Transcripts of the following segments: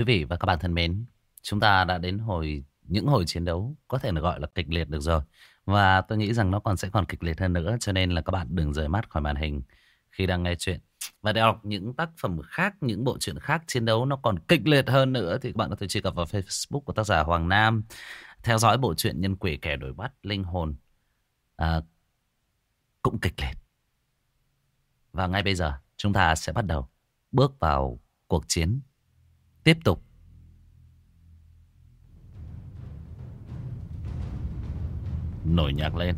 Quý vị và các bạn thân mến, chúng ta đã đến hồi những hồi chiến đấu có thể là gọi là kịch liệt được rồi. Và tôi nghĩ rằng nó còn sẽ còn kịch liệt hơn nữa cho nên là các bạn đừng rời mắt khỏi màn hình khi đang nghe chuyện. Và để đọc những tác phẩm khác, những bộ truyện khác chiến đấu nó còn kịch liệt hơn nữa thì các bạn có thể truy cập vào Facebook của tác giả Hoàng Nam. Theo dõi bộ truyện Nhân Quỷ Kẻ Đổi Bắt Linh Hồn à, cũng kịch liệt. Và ngay bây giờ chúng ta sẽ bắt đầu bước vào cuộc chiến tiếp tục. Nổi nhạc lên.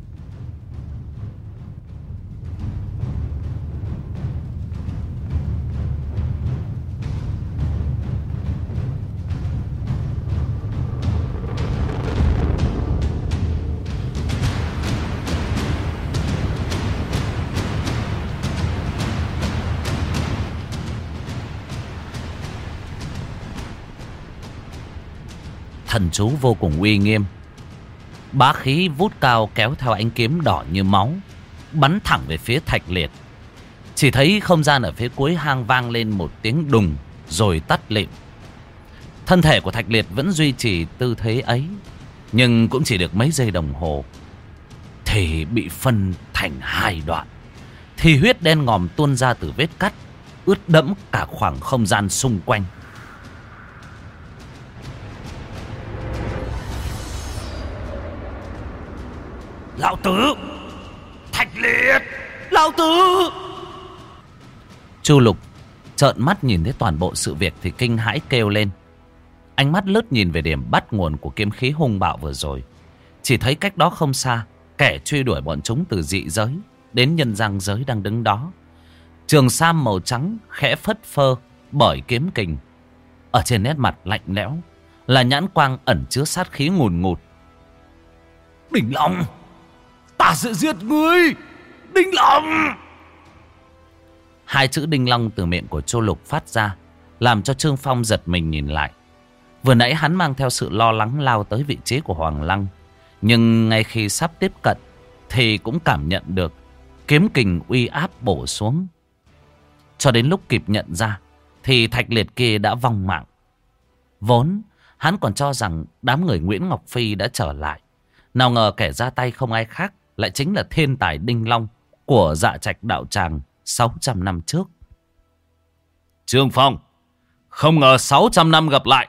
Thần chú vô cùng uy nghiêm. Bá khí vút cao kéo theo ánh kiếm đỏ như máu, Bắn thẳng về phía thạch liệt. Chỉ thấy không gian ở phía cuối hang vang lên một tiếng đùng, Rồi tắt lịm. Thân thể của thạch liệt vẫn duy trì tư thế ấy, Nhưng cũng chỉ được mấy giây đồng hồ, Thì bị phân thành hai đoạn. Thì huyết đen ngòm tuôn ra từ vết cắt, Ướt đẫm cả khoảng không gian xung quanh. Lão Tử Thạch Liệt Lão Tử Chu Lục trợn mắt nhìn thấy toàn bộ sự việc thì kinh hãi kêu lên. Ánh mắt lướt nhìn về điểm bắt nguồn của kiếm khí hung bạo vừa rồi. Chỉ thấy cách đó không xa, kẻ truy đuổi bọn chúng từ dị giới đến nhân giang giới đang đứng đó. Trường sam màu trắng khẽ phất phơ bởi kiếm kình. Ở trên nét mặt lạnh lẽo là nhãn quang ẩn chứa sát khí ngùn ngụt. Đỉnh Long! Ta sẽ giết ngươi. Đinh Long! Hai chữ Đinh Long từ miệng của Châu Lục phát ra, Làm cho Trương Phong giật mình nhìn lại. Vừa nãy hắn mang theo sự lo lắng lao tới vị trí của Hoàng Lăng, Nhưng ngay khi sắp tiếp cận Thì cũng cảm nhận được Kiếm kình uy áp bổ xuống. Cho đến lúc kịp nhận ra Thì thạch liệt kia đã vong mạng. Vốn, hắn còn cho rằng đám người Nguyễn Ngọc Phi đã trở lại. Nào ngờ kẻ ra tay không ai khác lại chính là thiên tài Đinh Long của dạ trạch đạo tràng 600 năm trước. Trương Phong, không ngờ 600 năm gặp lại,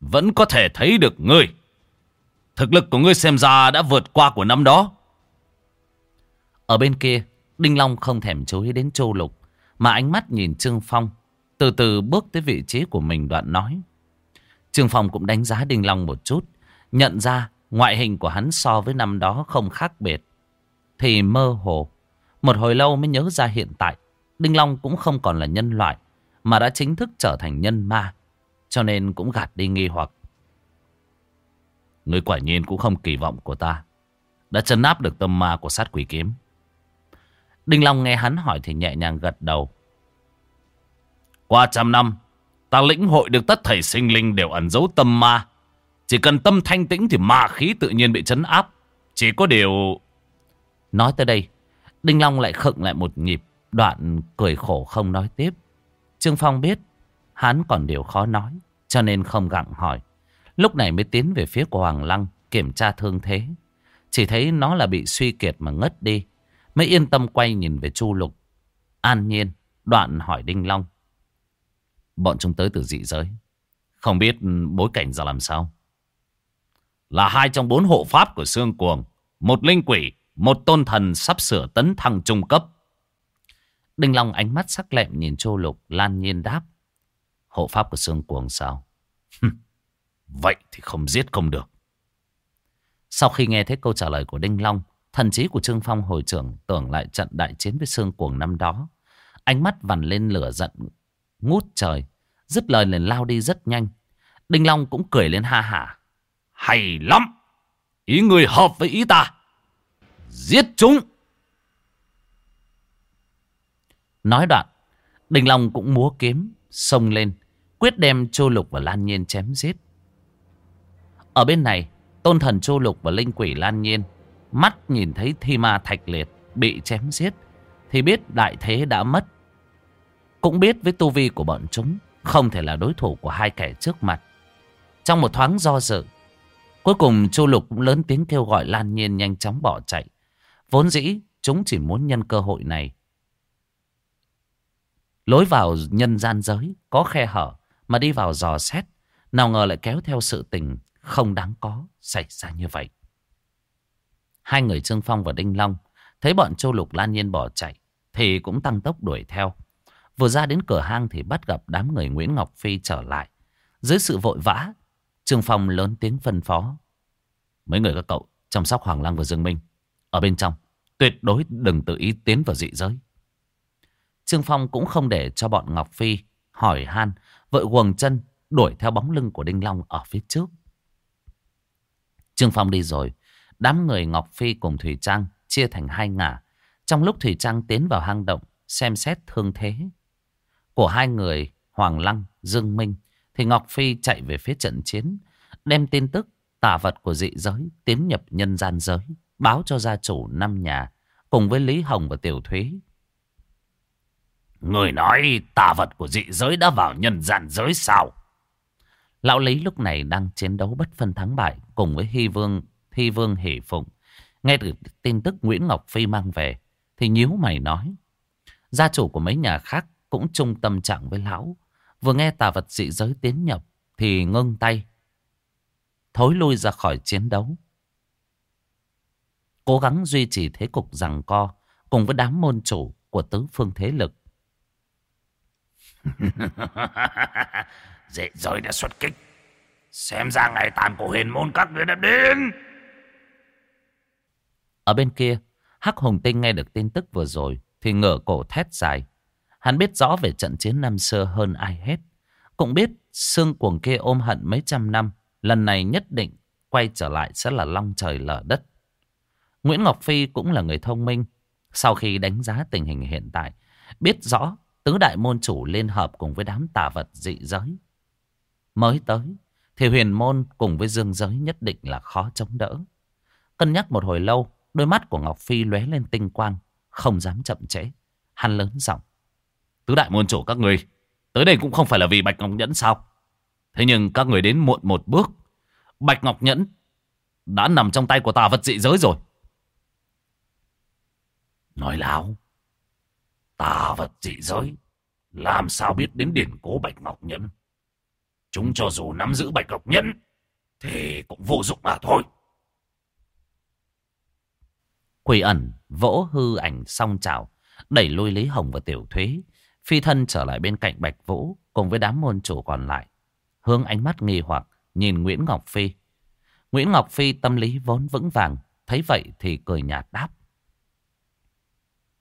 vẫn có thể thấy được ngươi. Thực lực của ngươi xem ra đã vượt qua của năm đó. Ở bên kia, Đinh Long không thèm chú ý đến Châu Lục, mà ánh mắt nhìn Trương Phong, từ từ bước tới vị trí của mình đoạn nói. Trương Phong cũng đánh giá Đinh Long một chút, nhận ra Ngoại hình của hắn so với năm đó không khác biệt. Thì mơ hồ. Một hồi lâu mới nhớ ra hiện tại. Đinh Long cũng không còn là nhân loại. Mà đã chính thức trở thành nhân ma. Cho nên cũng gạt đi nghi hoặc. Người quả nhiên cũng không kỳ vọng của ta. Đã chân áp được tâm ma của sát quỷ kiếm. Đinh Long nghe hắn hỏi thì nhẹ nhàng gật đầu. Qua trăm năm, ta lĩnh hội được tất thảy sinh linh đều ẩn giấu tâm ma. Chỉ cần tâm thanh tĩnh thì ma khí tự nhiên bị chấn áp. Chỉ có điều... Nói tới đây, Đinh Long lại khựng lại một nhịp, đoạn cười khổ không nói tiếp. Trương Phong biết, hắn còn điều khó nói, cho nên không gặng hỏi. Lúc này mới tiến về phía của Hoàng Lăng, kiểm tra thương thế. Chỉ thấy nó là bị suy kiệt mà ngất đi. Mới yên tâm quay nhìn về Chu Lục. An nhiên, đoạn hỏi Đinh Long. Bọn chúng tới từ dị giới. Không biết bối cảnh ra làm sao là hai trong bốn hộ pháp của Sương Cuồng. Một linh quỷ, một tôn thần sắp sửa tấn thăng trung cấp. Đinh Long ánh mắt sắc lẹm nhìn Châu Lục, lan nhiên đáp. Hộ pháp của Sương Cuồng sao? Vậy thì không giết không được. Sau khi nghe thấy câu trả lời của Đinh Long, thần trí của Trương Phong hồi trưởng tưởng lại trận đại chiến với Sương Cuồng năm đó. Ánh mắt vằn lên lửa giận, ngút trời. Dứt lời liền lao đi rất nhanh. Đinh Long cũng cười lên ha hả. Hay lắm. Ý người hợp với ý ta. Giết chúng. Nói đoạn, Đình Long cũng múa kiếm, xông lên, quyết đem Chô Lục và Lan Nhiên chém giết. Ở bên này, tôn thần Chô Lục và linh quỷ Lan Nhiên, mắt nhìn thấy thi ma thạch liệt bị chém giết, thì biết đại thế đã mất. Cũng biết với tu vi của bọn chúng, không thể là đối thủ của hai kẻ trước mặt. Trong một thoáng do dự, cuối cùng Chu Lục cũng lớn tiếng kêu gọi Lan Nhiên nhanh chóng bỏ chạy. Vốn dĩ, chúng chỉ muốn nhân cơ hội này. Lối vào nhân gian giới có khe hở mà đi vào dò xét, nào ngờ lại kéo theo sự tình không đáng có xảy ra như vậy. Hai người Trương Phong và Đinh Long thấy bọn Châu Lục Lan Nhiên bỏ chạy thì cũng tăng tốc đuổi theo. Vừa ra đến cửa hang thì bắt gặp đám người Nguyễn Ngọc Phi trở lại. Dưới sự vội vã, Trương Phong lớn tiếng phân phó. Mấy người các cậu chăm sóc Hoàng Lăng và Dương Minh. Ở bên trong, tuyệt đối đừng tự ý tiến vào dị giới. Trương Phong cũng không để cho bọn Ngọc Phi hỏi han, vội quần chân đuổi theo bóng lưng của Đinh Long ở phía trước. Trương Phong đi rồi, đám người Ngọc Phi cùng Thủy Trang chia thành hai ngả. Trong lúc Thủy Trang tiến vào hang động, xem xét thương thế của hai người Hoàng Lăng, Dương Minh, thì Ngọc Phi chạy về phía trận chiến, đem tin tức tà vật của dị giới tiến nhập nhân gian giới, báo cho gia chủ năm nhà, cùng với Lý Hồng và Tiểu Thúy. Người nói tà vật của dị giới đã vào nhân gian giới sao? Lão Lý lúc này đang chiến đấu bất phân thắng bại cùng với Hy Vương, Hy Vương Hỷ Phụng. Nghe được tin tức Nguyễn Ngọc Phi mang về thì nhíu mày nói. Gia chủ của mấy nhà khác cũng chung tâm trạng với lão. Vừa nghe tà vật dị giới tiến nhập thì ngưng tay. Thối lui ra khỏi chiến đấu. Cố gắng duy trì thế cục rằng co cùng với đám môn chủ của tứ phương thế lực. Dễ giới đã xuất kích. Xem ra ngày tàn của huyền môn các người đã đến. Ở bên kia, Hắc Hùng Tinh nghe được tin tức vừa rồi thì ngửa cổ thét dài. Hắn biết rõ về trận chiến năm xưa hơn ai hết. Cũng biết xương cuồng kia ôm hận mấy trăm năm. Lần này nhất định quay trở lại sẽ là long trời lở đất. Nguyễn Ngọc Phi cũng là người thông minh. Sau khi đánh giá tình hình hiện tại, biết rõ tứ đại môn chủ liên hợp cùng với đám tà vật dị giới. Mới tới, thì huyền môn cùng với dương giới nhất định là khó chống đỡ. Cân nhắc một hồi lâu, đôi mắt của Ngọc Phi lóe lên tinh quang, không dám chậm trễ. Hắn lớn giọng. Tứ đại môn chủ các người, tới đây cũng không phải là vì Bạch Ngọc Nhẫn sao? Thế nhưng các người đến muộn một bước. Bạch Ngọc Nhẫn đã nằm trong tay của tà vật dị giới rồi. Nói láo. Tà vật dị giới. Làm sao biết đến điển cố Bạch Ngọc Nhẫn. Chúng cho dù nắm giữ Bạch Ngọc Nhẫn. Thì cũng vô dụng mà thôi. Quỷ ẩn vỗ hư ảnh song trào. Đẩy lôi Lý Hồng và Tiểu Thúy. Phi thân trở lại bên cạnh Bạch Vũ. Cùng với đám môn chủ còn lại. Hướng ánh mắt nghi hoặc nhìn Nguyễn Ngọc Phi. Nguyễn Ngọc Phi tâm lý vốn vững vàng. Thấy vậy thì cười nhạt đáp.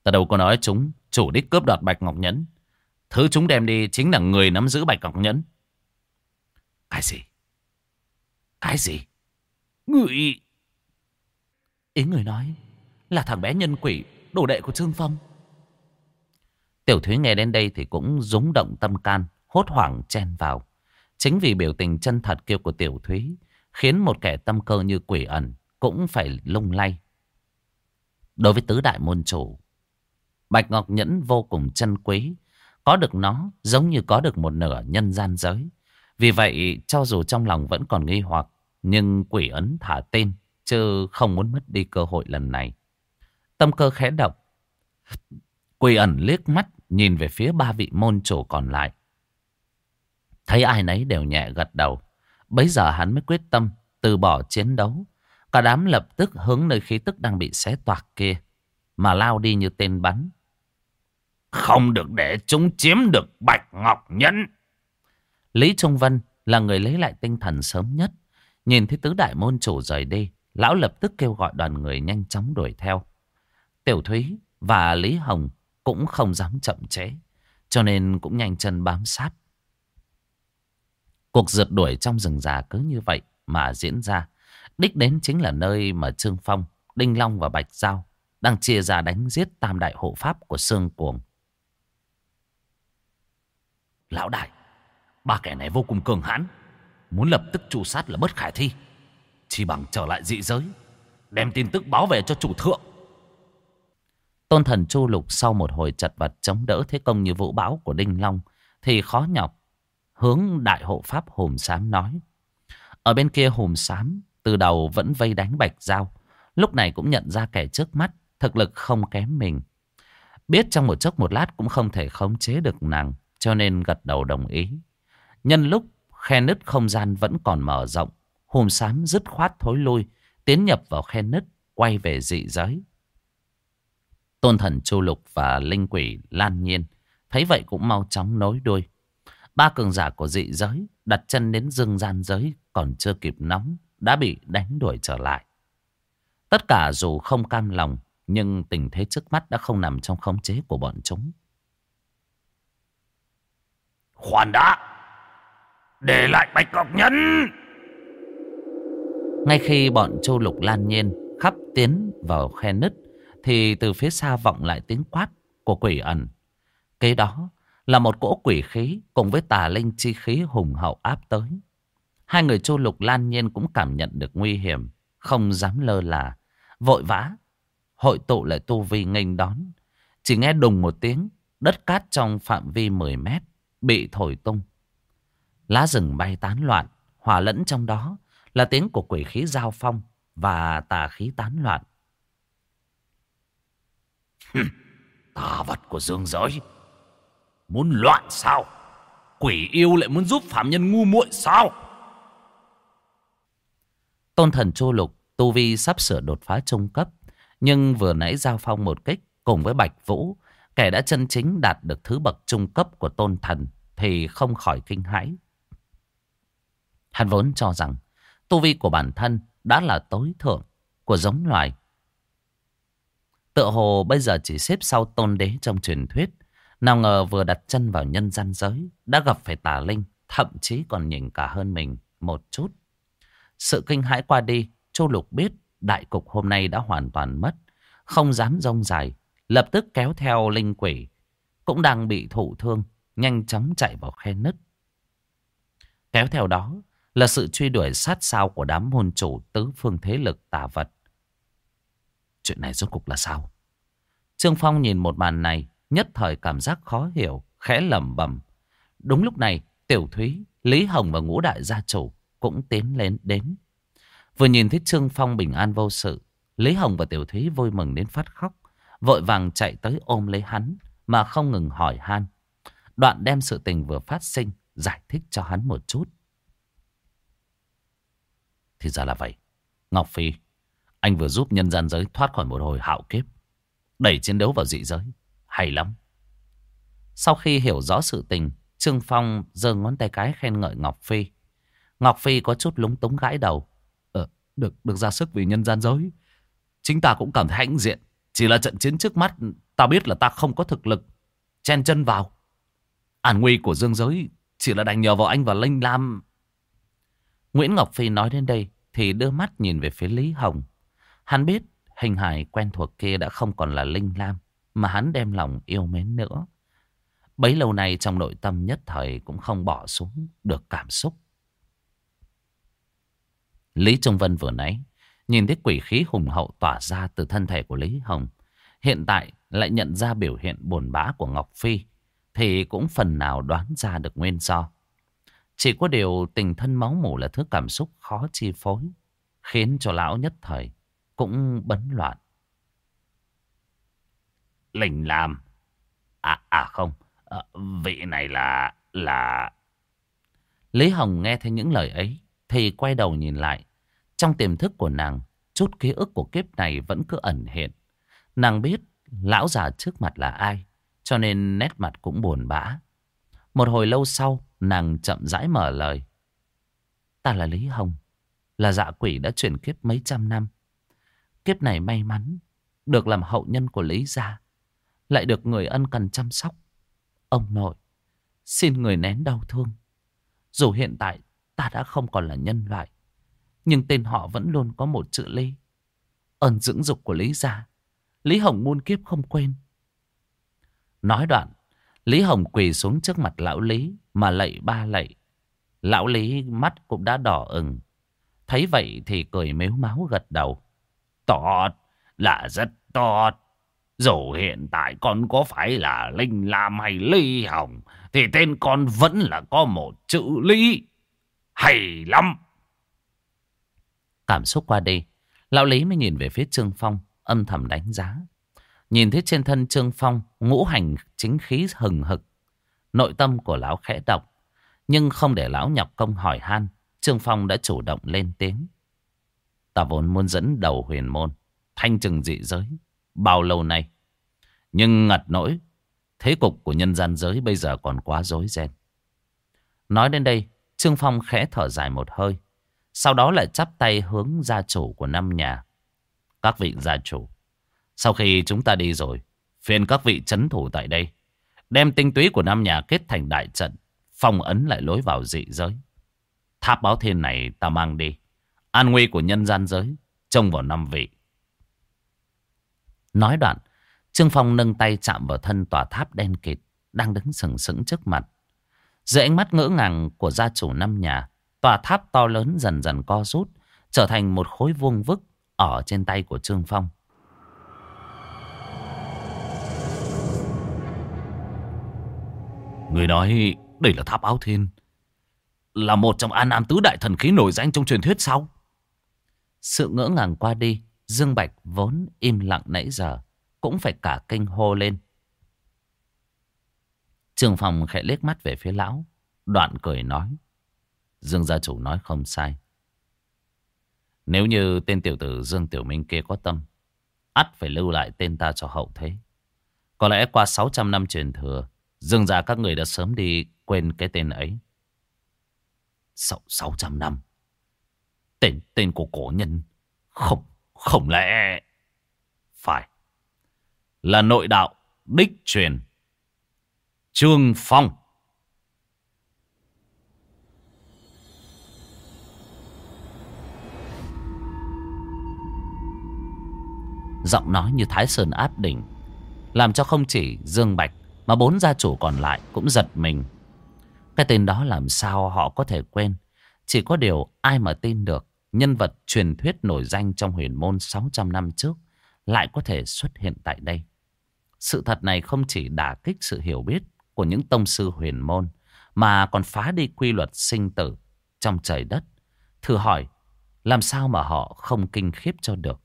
Ta đâu có nói chúng chủ đích cướp đoạt Bạch Ngọc Nhẫn. Thứ chúng đem đi chính là người nắm giữ Bạch Ngọc Nhẫn. Cái gì? Cái gì? Người... Ý người nói là thằng bé nhân quỷ, đồ đệ của Trương Phong. Tiểu Thúy nghe đến đây thì cũng rúng động tâm can, hốt hoảng chen vào. Chính vì biểu tình chân thật kia của Tiểu Thúy khiến một kẻ tâm cơ như quỷ ẩn cũng phải lung lay. Đối với tứ đại môn chủ, Bạch Ngọc Nhẫn vô cùng chân quý. Có được nó giống như có được một nửa nhân gian giới. Vì vậy cho dù trong lòng vẫn còn nghi hoặc nhưng quỷ ấn thả tên chứ không muốn mất đi cơ hội lần này. Tâm cơ khẽ động. Quỷ ẩn liếc mắt nhìn về phía ba vị môn chủ còn lại. Thấy ai nấy đều nhẹ gật đầu. Bấy giờ hắn mới quyết tâm từ bỏ chiến đấu. Cả đám lập tức hướng nơi khí tức đang bị xé toạc kia. Mà lao đi như tên bắn. Không được để chúng chiếm được Bạch Ngọc Nhẫn. Lý Trung Vân là người lấy lại tinh thần sớm nhất. Nhìn thấy tứ đại môn chủ rời đi. Lão lập tức kêu gọi đoàn người nhanh chóng đuổi theo. Tiểu Thúy và Lý Hồng cũng không dám chậm trễ. Cho nên cũng nhanh chân bám sát. Cuộc rượt đuổi trong rừng già cứ như vậy mà diễn ra. Đích đến chính là nơi mà Trương Phong, Đinh Long và Bạch Giao đang chia ra đánh giết tam đại hộ pháp của Sương Cuồng. Lão đại, ba kẻ này vô cùng cường hãn. Muốn lập tức tru sát là bất khả thi. Chỉ bằng trở lại dị giới, đem tin tức báo về cho chủ thượng. Tôn thần Chu Lục sau một hồi chật vật chống đỡ thế công như vũ bão của Đinh Long thì khó nhọc hướng đại hộ pháp hùm sám nói. Ở bên kia hùm sám từ đầu vẫn vây đánh bạch dao. Lúc này cũng nhận ra kẻ trước mắt, thực lực không kém mình. Biết trong một chốc một lát cũng không thể khống chế được nàng, cho nên gật đầu đồng ý. Nhân lúc khe nứt không gian vẫn còn mở rộng, hùm sám dứt khoát thối lui, tiến nhập vào khe nứt, quay về dị giới. Tôn thần Chu Lục và Linh Quỷ Lan Nhiên thấy vậy cũng mau chóng nối đuôi. Ba cường giả của dị giới đặt chân đến dương gian giới còn chưa kịp nóng đã bị đánh đuổi trở lại. Tất cả dù không cam lòng nhưng tình thế trước mắt đã không nằm trong khống chế của bọn chúng. Khoan đã! Để lại bạch ngọc nhân! Ngay khi bọn châu lục lan nhiên khắp tiến vào khe nứt thì từ phía xa vọng lại tiếng quát của quỷ ẩn. Kế đó là một cỗ quỷ khí cùng với tà linh chi khí hùng hậu áp tới. Hai người chu lục lan nhiên cũng cảm nhận được nguy hiểm, không dám lơ là, vội vã, hội tụ lại tu vi nghênh đón. Chỉ nghe đùng một tiếng, đất cát trong phạm vi 10 mét bị thổi tung. Lá rừng bay tán loạn, hòa lẫn trong đó là tiếng của quỷ khí giao phong và tà khí tán loạn. Tà vật của dương giới. Muốn loạn sao? Quỷ yêu lại muốn giúp phạm nhân ngu muội sao? Tôn thần Chu Lục Tu Vi sắp sửa đột phá trung cấp, Nhưng vừa nãy giao phong một kích Cùng với Bạch Vũ, Kẻ đã chân chính đạt được thứ bậc trung cấp của tôn thần Thì không khỏi kinh hãi. Hắn vốn cho rằng Tu Vi của bản thân đã là tối thượng Của giống loài Tựa hồ bây giờ chỉ xếp sau tôn đế trong truyền thuyết. Nào ngờ vừa đặt chân vào nhân gian giới, đã gặp phải tà linh, thậm chí còn nhìn cả hơn mình một chút. Sự kinh hãi qua đi, Chu Lục biết đại cục hôm nay đã hoàn toàn mất, không dám rông dài, lập tức kéo theo linh quỷ, cũng đang bị thụ thương, nhanh chóng chạy vào khe nứt. Kéo theo đó là sự truy đuổi sát sao của đám môn chủ tứ phương thế lực tà vật. Chuyện này rốt cục là sao? Trương Phong nhìn một màn này, nhất thời cảm giác khó hiểu, khẽ lẩm bẩm. Đúng lúc này, Tiểu Thúy, Lý Hồng và Ngũ Đại gia chủ cũng tiến lên đến. Vừa nhìn thấy Trương Phong bình an vô sự, Lý Hồng và Tiểu Thúy vui mừng đến phát khóc, vội vàng chạy tới ôm lấy hắn mà không ngừng hỏi han. Đoạn đem sự tình vừa phát sinh giải thích cho hắn một chút. Thì ra là vậy. Ngọc Phi anh vừa giúp nhân gian giới thoát khỏi một hồi hạo kiếp. Đẩy chiến đấu vào dị giới. Hay lắm. Sau khi hiểu rõ sự tình, Trương Phong giơ ngón tay cái khen ngợi Ngọc Phi. Ngọc Phi có chút lúng túng gãi đầu. Ờ, được, được ra sức vì nhân gian giới. Chính ta cũng cảm thấy hãnh diện. Chỉ là trận chiến trước mắt, ta biết là ta không có thực lực. Chen chân vào. An nguy của dương giới chỉ là đành nhờ vào anh và Linh Lam. Nguyễn Ngọc Phi nói đến đây thì đưa mắt nhìn về phía Lý Hồng. Hắn biết hình hài quen thuộc kia đã không còn là Linh Lam mà hắn đem lòng yêu mến nữa. Bấy lâu nay trong nội tâm nhất thời cũng không bỏ xuống được cảm xúc. Lý Trung Vân vừa nãy nhìn thấy quỷ khí hùng hậu tỏa ra từ thân thể của Lý Hồng. Hiện tại lại nhận ra biểu hiện buồn bã của Ngọc Phi thì cũng phần nào đoán ra được nguyên do. Chỉ có điều tình thân máu mủ là thứ cảm xúc khó chi phối, khiến cho lão nhất thời cũng bấn loạn. Lình Lam. À, à không, à, vị này là, là... Lý Hồng nghe thấy những lời ấy, thì quay đầu nhìn lại. Trong tiềm thức của nàng, chút ký ức của kiếp này vẫn cứ ẩn hiện. Nàng biết lão già trước mặt là ai, cho nên nét mặt cũng buồn bã. Một hồi lâu sau, nàng chậm rãi mở lời. Ta là Lý Hồng, là dạ quỷ đã chuyển kiếp mấy trăm năm. Kiếp này may mắn được làm hậu nhân của Lý Gia. Lại được người ân cần chăm sóc. Ông nội, xin người nén đau thương. Dù hiện tại ta đã không còn là nhân loại. Nhưng tên họ vẫn luôn có một chữ Lý. Ơn dưỡng dục của Lý Gia. Lý Hồng muôn kiếp không quên. Nói đoạn, Lý Hồng quỳ xuống trước mặt lão Lý mà lạy ba lạy. Lão Lý mắt cũng đã đỏ ửng. Thấy vậy thì cười mếu máu gật đầu. Tốt, là rất tốt. Dù hiện tại con có phải là Linh Lam hay Ly Hồng Thì tên con vẫn là có một chữ Lý Hay lắm Cảm xúc qua đi Lão Lý mới nhìn về phía Trương Phong Âm thầm đánh giá Nhìn thấy trên thân Trương Phong Ngũ hành chính khí hừng hực Nội tâm của lão khẽ động. Nhưng không để lão nhọc công hỏi han Trương Phong đã chủ động lên tiếng Ta vốn muốn dẫn đầu huyền môn, Thanh trừng dị giới, Bao lâu nay. Nhưng ngặt nỗi, Thế cục của nhân gian giới bây giờ còn quá rối ren. Nói đến đây, Trương Phong khẽ thở dài một hơi, Sau đó lại chắp tay hướng gia chủ của năm nhà. Các vị gia chủ, Sau khi chúng ta đi rồi, Phiền các vị chấn thủ tại đây, Đem tinh túy của năm nhà kết thành đại trận, Phong ấn lại lối vào dị giới. Tháp báo thiên này ta mang đi. An nguy của nhân gian giới, Trông vào năm vị. Nói đoạn, Trương Phong nâng tay chạm vào thân tòa tháp đen kịt Đang đứng sừng sững trước mặt. Dưới ánh mắt ngỡ ngàng của gia chủ năm nhà, Tòa tháp to lớn dần dần co rút, Trở thành một khối vuông vức Ở trên tay của Trương Phong. Người nói đây là tháp áo thiên, Là một trong an nam tứ đại thần khí nổi danh trong truyền thuyết sao? Sự ngỡ ngàng qua đi Dương Bạch vốn im lặng nãy giờ Cũng phải cả kinh hô lên Trường phòng khẽ liếc mắt về phía lão Đoạn cười nói Dương gia chủ nói không sai Nếu như tên tiểu tử Dương Tiểu Minh kia có tâm ắt phải lưu lại tên ta cho hậu thế Có lẽ qua 600 năm truyền thừa Dương gia các người đã sớm đi quên cái tên ấy. Sáu, 600 năm. Tên, tên của cổ nhân. Không, không lẽ... Phải. Là nội đạo, đích truyền. Trương Phong. Giọng nói như Thái Sơn áp đỉnh. Làm cho không chỉ Dương Bạch mà bốn gia chủ còn lại cũng giật mình. Cái tên đó làm sao họ có thể quên. Chỉ có điều ai mà tin được nhân vật truyền thuyết nổi danh trong huyền môn 600 năm trước lại có thể xuất hiện tại đây. Sự thật này không chỉ đả kích sự hiểu biết của những tông sư huyền môn mà còn phá đi quy luật sinh tử trong trời đất. Thử hỏi, làm sao mà họ không kinh khiếp cho được?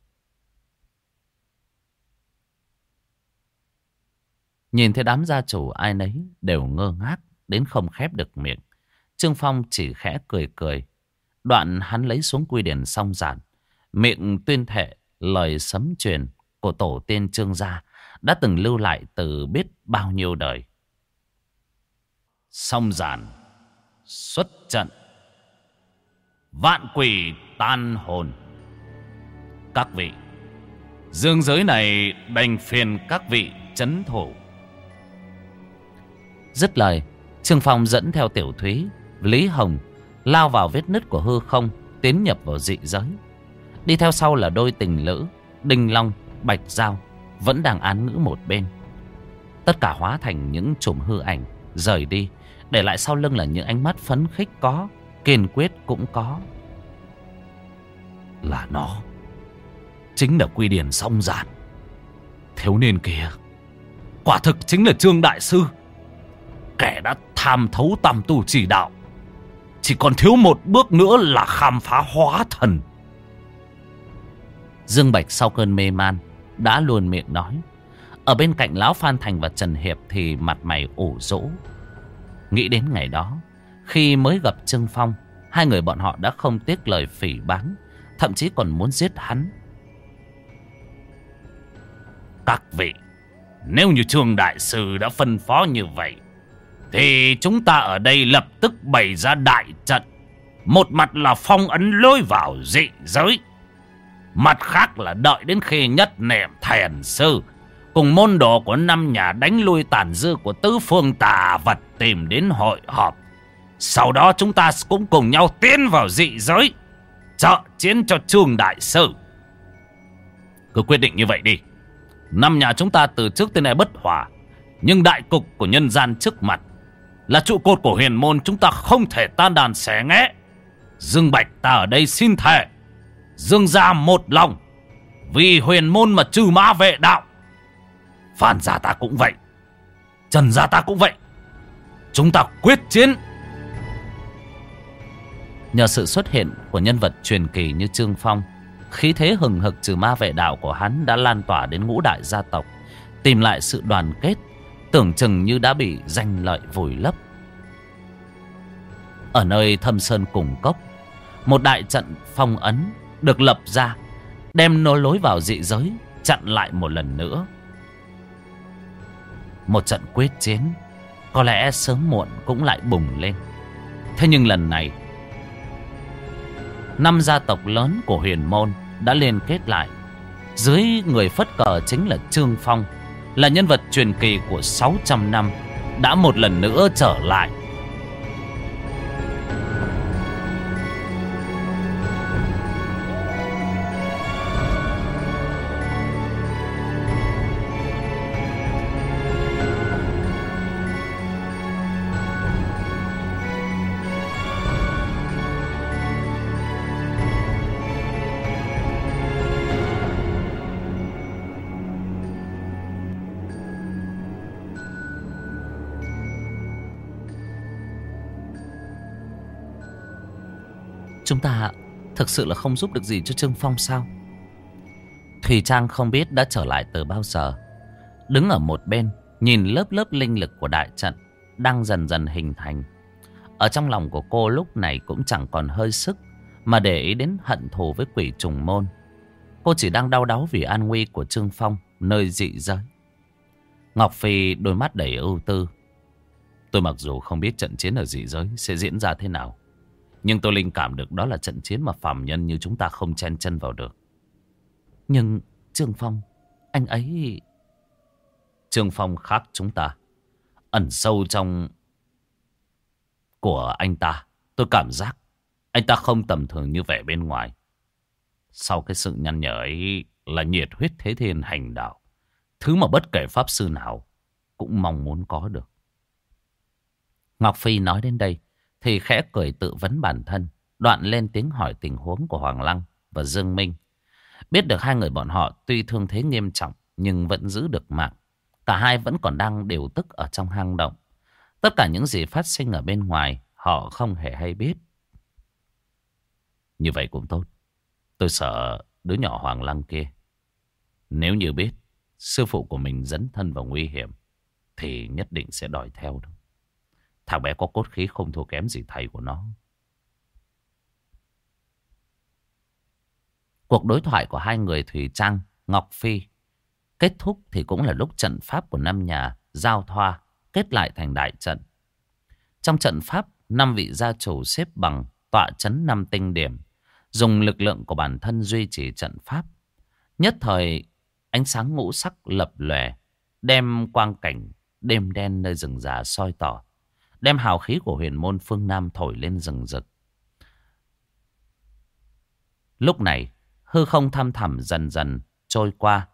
Nhìn thấy đám gia chủ ai nấy đều ngơ ngác đến không khép được miệng. Trương Phong chỉ khẽ cười cười. Đoạn hắn lấy xuống quy điển song giản. Miệng tuyên thệ lời sấm truyền của tổ tiên Trương gia đã từng lưu lại từ biết bao nhiêu đời. Song giản xuất trận. Vạn quỷ tan hồn. Các vị, dương giới này đành phiền các vị chấn thủ. Dứt lời, Trương Phong dẫn theo Tiểu Thúy, Lý Hồng lao vào vết nứt của hư không, tiến nhập vào dị giới. Đi theo sau là đôi tình lữ, Đinh Long, Bạch Giao, vẫn đang án ngữ một bên. Tất cả hóa thành những chùm hư ảnh, rời đi, để lại sau lưng là những ánh mắt phấn khích có, kiên quyết cũng có. Là nó, chính là quy điển song giản. Thiếu niên kia, quả thực chính là Trương Đại Sư kẻ đã tham thấu tầm tu chỉ đạo. Chỉ còn thiếu một bước nữa là khám phá hóa thần. Dương Bạch sau cơn mê man đã luôn miệng nói. Ở bên cạnh Lão Phan Thành và Trần Hiệp thì mặt mày ủ rũ. Nghĩ đến ngày đó, khi mới gặp Trương Phong, hai người bọn họ đã không tiếc lời phỉ báng, thậm chí còn muốn giết hắn. Các vị, nếu như Trương Đại Sư đã phân phó như vậy, thì chúng ta ở đây lập tức bày ra đại trận. Một mặt là phong ấn lối vào dị giới. Mặt khác là đợi đến khi nhất niệm thèn sư, Cùng môn đồ của năm nhà đánh lui tàn dư của tứ phương tà vật tìm đến hội họp. Sau đó chúng ta cũng cùng nhau tiến vào dị giới, Trợ chiến cho trường đại sư. Cứ quyết định như vậy đi. Năm nhà chúng ta từ trước tới nay bất hòa, Nhưng đại cục của nhân gian trước mặt là trụ cột của huyền môn chúng ta không thể tan đàn xẻ nghẽ. Dương Bạch ta ở đây xin thề. Dương gia một lòng. Vì huyền môn mà trừ mã vệ đạo. Phan gia ta cũng vậy. Trần gia ta cũng vậy. Chúng ta quyết chiến. Nhờ sự xuất hiện của nhân vật truyền kỳ như Trương Phong, khí thế hừng hực trừ ma vệ đạo của hắn đã lan tỏa đến ngũ đại gia tộc, tìm lại sự đoàn kết, tưởng chừng như đã bị danh lợi vùi lấp. Ở nơi thâm sơn cùng cốc, một đại trận phong ấn được lập ra, đem nối lối vào dị giới, chặn lại một lần nữa. Một trận quyết chiến, có lẽ sớm muộn cũng lại bùng lên. Thế nhưng lần này, năm gia tộc lớn của huyền môn đã liên kết lại. Dưới người phất cờ chính là Trương Phong, là nhân vật truyền kỳ của 600 năm, đã một lần nữa trở lại. Chúng ta thực sự là không giúp được gì cho Trương Phong sao? Thùy Trang không biết đã trở lại từ bao giờ. Đứng ở một bên, nhìn lớp lớp linh lực của đại trận đang dần dần hình thành. Ở trong lòng của cô lúc này cũng chẳng còn hơi sức mà để ý đến hận thù với quỷ trùng môn. Cô chỉ đang đau đáu vì an nguy của Trương Phong nơi dị giới. Ngọc Phi đôi mắt đầy ưu tư. Tôi mặc dù không biết trận chiến ở dị giới sẽ diễn ra thế nào. Nhưng tôi linh cảm được đó là trận chiến mà phàm nhân như chúng ta không chen chân vào được. Nhưng Trương Phong, anh ấy... Trương Phong khác chúng ta. Ẩn sâu trong của anh ta. Tôi cảm giác anh ta không tầm thường như vẻ bên ngoài. Sau cái sự nhăn nhở ấy là nhiệt huyết thế thiên hành đạo. Thứ mà bất kể pháp sư nào cũng mong muốn có được. Ngọc Phi nói đến đây thì khẽ cười tự vấn bản thân, đoạn lên tiếng hỏi tình huống của Hoàng Lăng và Dương Minh. Biết được hai người bọn họ tuy thương thế nghiêm trọng nhưng vẫn giữ được mạng. Cả hai vẫn còn đang đều tức ở trong hang động. Tất cả những gì phát sinh ở bên ngoài họ không hề hay biết. Như vậy cũng tốt. Tôi sợ đứa nhỏ Hoàng Lăng kia. Nếu như biết sư phụ của mình dấn thân vào nguy hiểm thì nhất định sẽ đòi theo đâu. Thằng bé có cốt khí không thua kém gì thầy của nó. Cuộc đối thoại của hai người Thủy Trang, Ngọc Phi kết thúc thì cũng là lúc trận pháp của năm nhà giao thoa kết lại thành đại trận. Trong trận pháp, năm vị gia chủ xếp bằng tọa chấn năm tinh điểm, dùng lực lượng của bản thân duy trì trận pháp. Nhất thời, ánh sáng ngũ sắc lập lòe, đem quang cảnh đêm đen nơi rừng già soi tỏ đem hào khí của huyền môn phương Nam thổi lên rừng rực. Lúc này, hư không thăm thẳm dần dần trôi qua.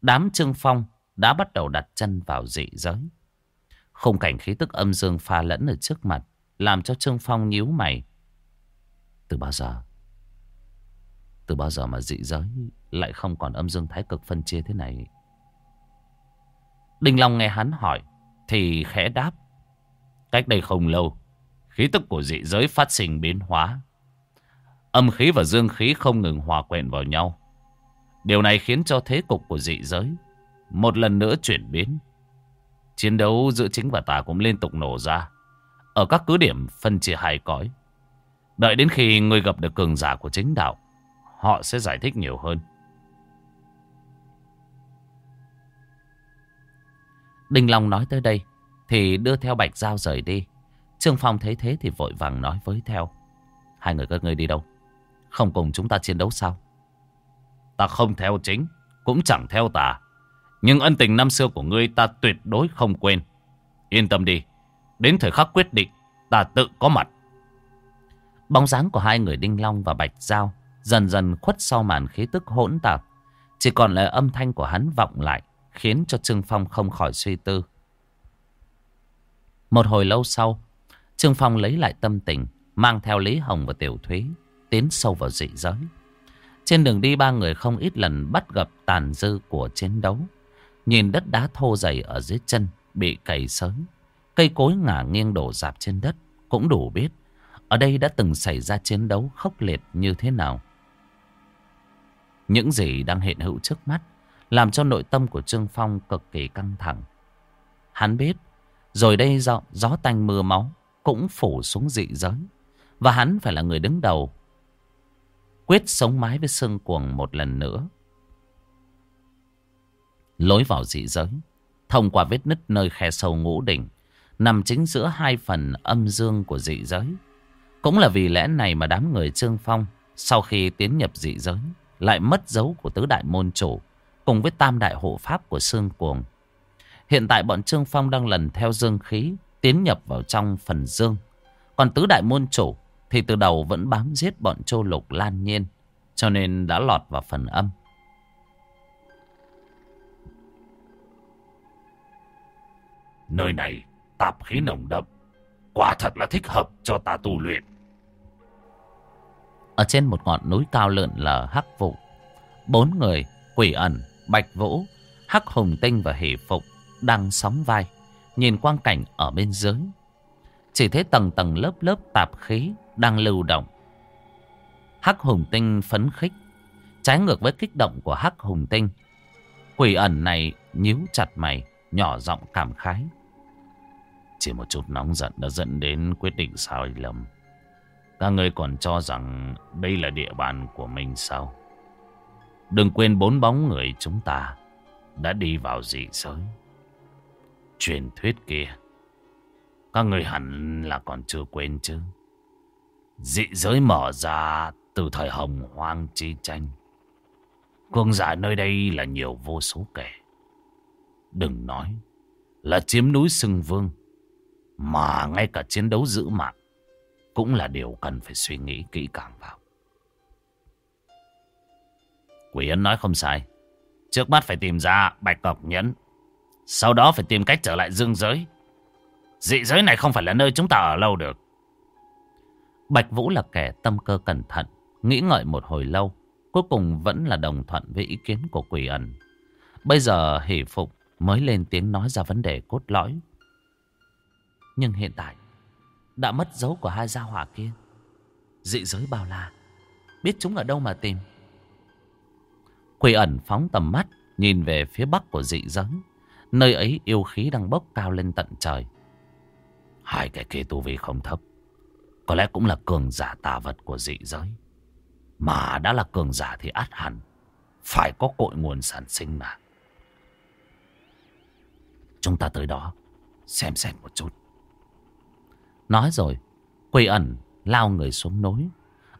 Đám trương phong đã bắt đầu đặt chân vào dị giới. Khung cảnh khí tức âm dương pha lẫn ở trước mặt, làm cho trương phong nhíu mày. Từ bao giờ? Từ bao giờ mà dị giới lại không còn âm dương thái cực phân chia thế này? Đình Long nghe hắn hỏi, thì khẽ đáp. Cách đây không lâu, khí tức của dị giới phát sinh biến hóa. Âm khí và dương khí không ngừng hòa quyện vào nhau. Điều này khiến cho thế cục của dị giới một lần nữa chuyển biến. Chiến đấu giữa chính và tà cũng liên tục nổ ra. Ở các cứ điểm phân chia hai cõi. Đợi đến khi người gặp được cường giả của chính đạo, họ sẽ giải thích nhiều hơn. đình Long nói tới đây thì đưa theo Bạch Giao rời đi. Trương Phong thấy thế thì vội vàng nói với theo. Hai người các ngươi đi đâu? Không cùng chúng ta chiến đấu sao? Ta không theo chính, cũng chẳng theo ta. Nhưng ân tình năm xưa của ngươi ta tuyệt đối không quên. Yên tâm đi, đến thời khắc quyết định, ta tự có mặt. Bóng dáng của hai người Đinh Long và Bạch Giao dần dần khuất sau màn khí tức hỗn tạp. Chỉ còn là âm thanh của hắn vọng lại, khiến cho Trương Phong không khỏi suy tư. Một hồi lâu sau, Trương Phong lấy lại tâm tình, mang theo Lý Hồng và Tiểu Thúy, tiến sâu vào dị giới. Trên đường đi ba người không ít lần bắt gặp tàn dư của chiến đấu. Nhìn đất đá thô dày ở dưới chân bị cày sới. Cây cối ngả nghiêng đổ dạp trên đất cũng đủ biết ở đây đã từng xảy ra chiến đấu khốc liệt như thế nào. Những gì đang hiện hữu trước mắt làm cho nội tâm của Trương Phong cực kỳ căng thẳng. Hắn biết, rồi đây gió, gió tanh mưa máu cũng phủ xuống dị giới. Và hắn phải là người đứng đầu. Quyết sống mái với sương cuồng một lần nữa. Lối vào dị giới, thông qua vết nứt nơi khe sâu ngũ đỉnh, nằm chính giữa hai phần âm dương của dị giới. Cũng là vì lẽ này mà đám người Trương Phong sau khi tiến nhập dị giới lại mất dấu của tứ đại môn chủ cùng với tam đại hộ pháp của Sương Cuồng. Hiện tại bọn Trương Phong đang lần theo dương khí tiến nhập vào trong phần dương. Còn tứ đại môn chủ thì từ đầu vẫn bám giết bọn Châu Lục Lan Nhiên cho nên đã lọt vào phần âm. Nơi này tạp khí nồng đậm, quả thật là thích hợp cho ta tu luyện. Ở trên một ngọn núi cao lượn lờ hắc vụ, bốn người, quỷ ẩn, bạch vũ, hắc hùng tinh và hỷ phục đang sóng vai, nhìn quang cảnh ở bên dưới. Chỉ thấy tầng tầng lớp lớp tạp khí đang lưu động. Hắc hùng tinh phấn khích, trái ngược với kích động của hắc hùng tinh. Quỷ ẩn này nhíu chặt mày, nhỏ giọng cảm khái. Chỉ một chút nóng giận đã dẫn đến quyết định sai lầm. Các người còn cho rằng đây là địa bàn của mình sao? Đừng quên bốn bóng người chúng ta đã đi vào dị giới. Truyền thuyết kia, các người hẳn là còn chưa quên chứ. Dị giới mở ra từ thời hồng hoang chi tranh. Cường giả nơi đây là nhiều vô số kẻ. Đừng nói là chiếm núi sừng vương. Mà ngay cả chiến đấu giữ mạng cũng là điều cần phải suy nghĩ kỹ càng vào. Quỷ Ấn nói không sai. Trước mắt phải tìm ra bạch cọc nhẫn. Sau đó phải tìm cách trở lại dương giới. Dị giới này không phải là nơi chúng ta ở lâu được. Bạch Vũ là kẻ tâm cơ cẩn thận, nghĩ ngợi một hồi lâu, cuối cùng vẫn là đồng thuận với ý kiến của quỷ ẩn. Bây giờ hỷ phục mới lên tiếng nói ra vấn đề cốt lõi. Nhưng hiện tại, đã mất dấu của hai gia hỏa kia. Dị giới bao la, biết chúng ở đâu mà tìm. Quỷ ẩn phóng tầm mắt, nhìn về phía bắc của dị giới. Nơi ấy yêu khí đang bốc cao lên tận trời. Hai cái kia tu vi không thấp. Có lẽ cũng là cường giả tà vật của dị giới. Mà đã là cường giả thì át hẳn. Phải có cội nguồn sản sinh mà. Chúng ta tới đó xem xem một chút. Nói rồi, quỷ ẩn lao người xuống núi.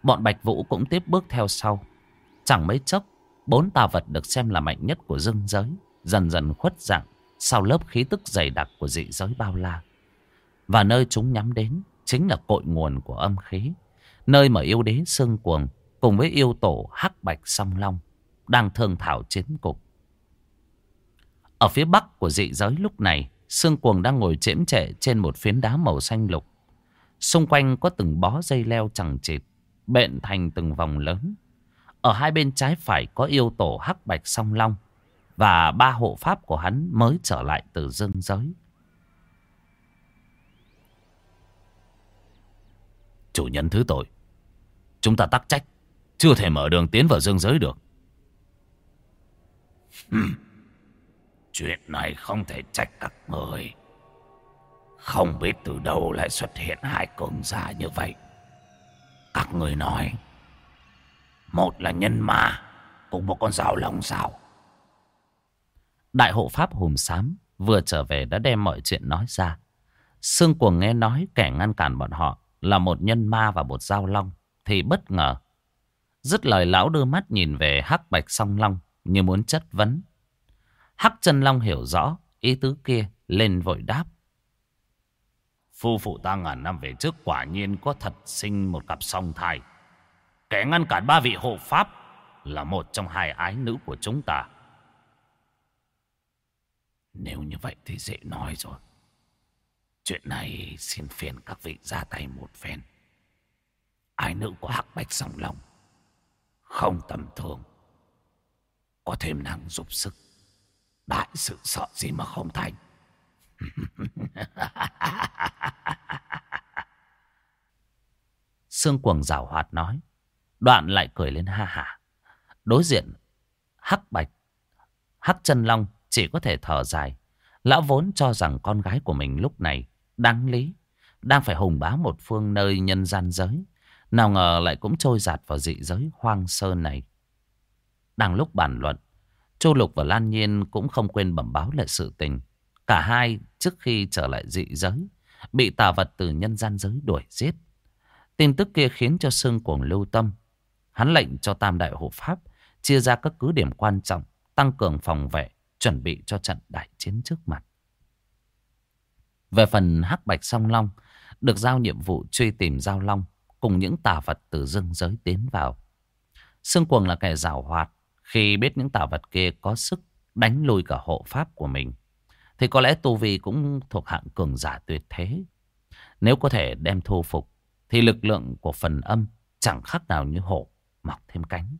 Bọn Bạch Vũ cũng tiếp bước theo sau. Chẳng mấy chốc, bốn tà vật được xem là mạnh nhất của dương giới. Dần dần khuất dạng sau lớp khí tức dày đặc của dị giới bao la. Và nơi chúng nhắm đến chính là cội nguồn của âm khí. Nơi mà yêu đế Sương Cuồng cùng với yêu tổ Hắc Bạch Song Long đang thương thảo chiến cục. Ở phía bắc của dị giới lúc này, Sương Cuồng đang ngồi chễm trệ trên một phiến đá màu xanh lục. Xung quanh có từng bó dây leo chẳng chịt, bện thành từng vòng lớn. Ở hai bên trái phải có yêu tổ Hắc Bạch Song Long và ba hộ pháp của hắn mới trở lại từ dương giới. Chủ nhân thứ tội. Chúng ta tắc trách. Chưa thể mở đường tiến vào dương giới được. Chuyện này không thể trách các người. Không biết từ đâu lại xuất hiện hai cường giả như vậy. Các người nói. Một là nhân ma. Cùng một con rào lòng rào. Đại hộ pháp hùm xám vừa trở về đã đem mọi chuyện nói ra. Sương cuồng nghe nói kẻ ngăn cản bọn họ là một nhân ma và một giao long, thì bất ngờ. Dứt lời, lão đưa mắt nhìn về hắc bạch song long như muốn chất vấn. Hắc chân long hiểu rõ ý tứ kia, lên vội đáp. Phu phụ ta ngàn năm về trước quả nhiên có thật sinh một cặp song thai. Kẻ ngăn cản ba vị hộ pháp là một trong hai ái nữ của chúng ta. Nếu như vậy thì dễ nói rồi. Chuyện này xin phiền các vị ra tay một phen. Ái nữ của hắc bạch song lòng. Không tầm thường. Có thêm năng giúp sức. Đại sự sợ gì mà không thành. Sương cuồng rào hoạt nói. Đoạn lại cười lên ha hả. Đối diện Hắc Bạch, Hắc chân Long chỉ có thể thở dài. Lão vốn cho rằng con gái của mình lúc này đáng lý. Đang phải hùng bá một phương nơi nhân gian giới. Nào ngờ lại cũng trôi giạt vào dị giới hoang sơ này. Đang lúc bàn luận. Chu Lục và Lan Nhiên cũng không quên bẩm báo lại sự tình. Cả hai trước khi trở lại dị giới. Bị tà vật từ nhân gian giới đuổi giết. Tin tức kia khiến cho Sương Cuồng lưu tâm. Hắn lệnh cho Tam Đại Hộ Pháp chia ra các cứ điểm quan trọng, tăng cường phòng vệ, chuẩn bị cho trận đại chiến trước mặt. Về phần Hắc Bạch Song Long, được giao nhiệm vụ truy tìm Giao Long cùng những tà vật từ dương giới tiến vào. Sương Cuồng là kẻ rào hoạt, khi biết những tà vật kia có sức đánh lùi cả hộ pháp của mình, thì có lẽ Tu Vi cũng thuộc hạng cường giả tuyệt thế. Nếu có thể đem thu phục, thì lực lượng của phần âm chẳng khác nào như hổ mọc thêm cánh.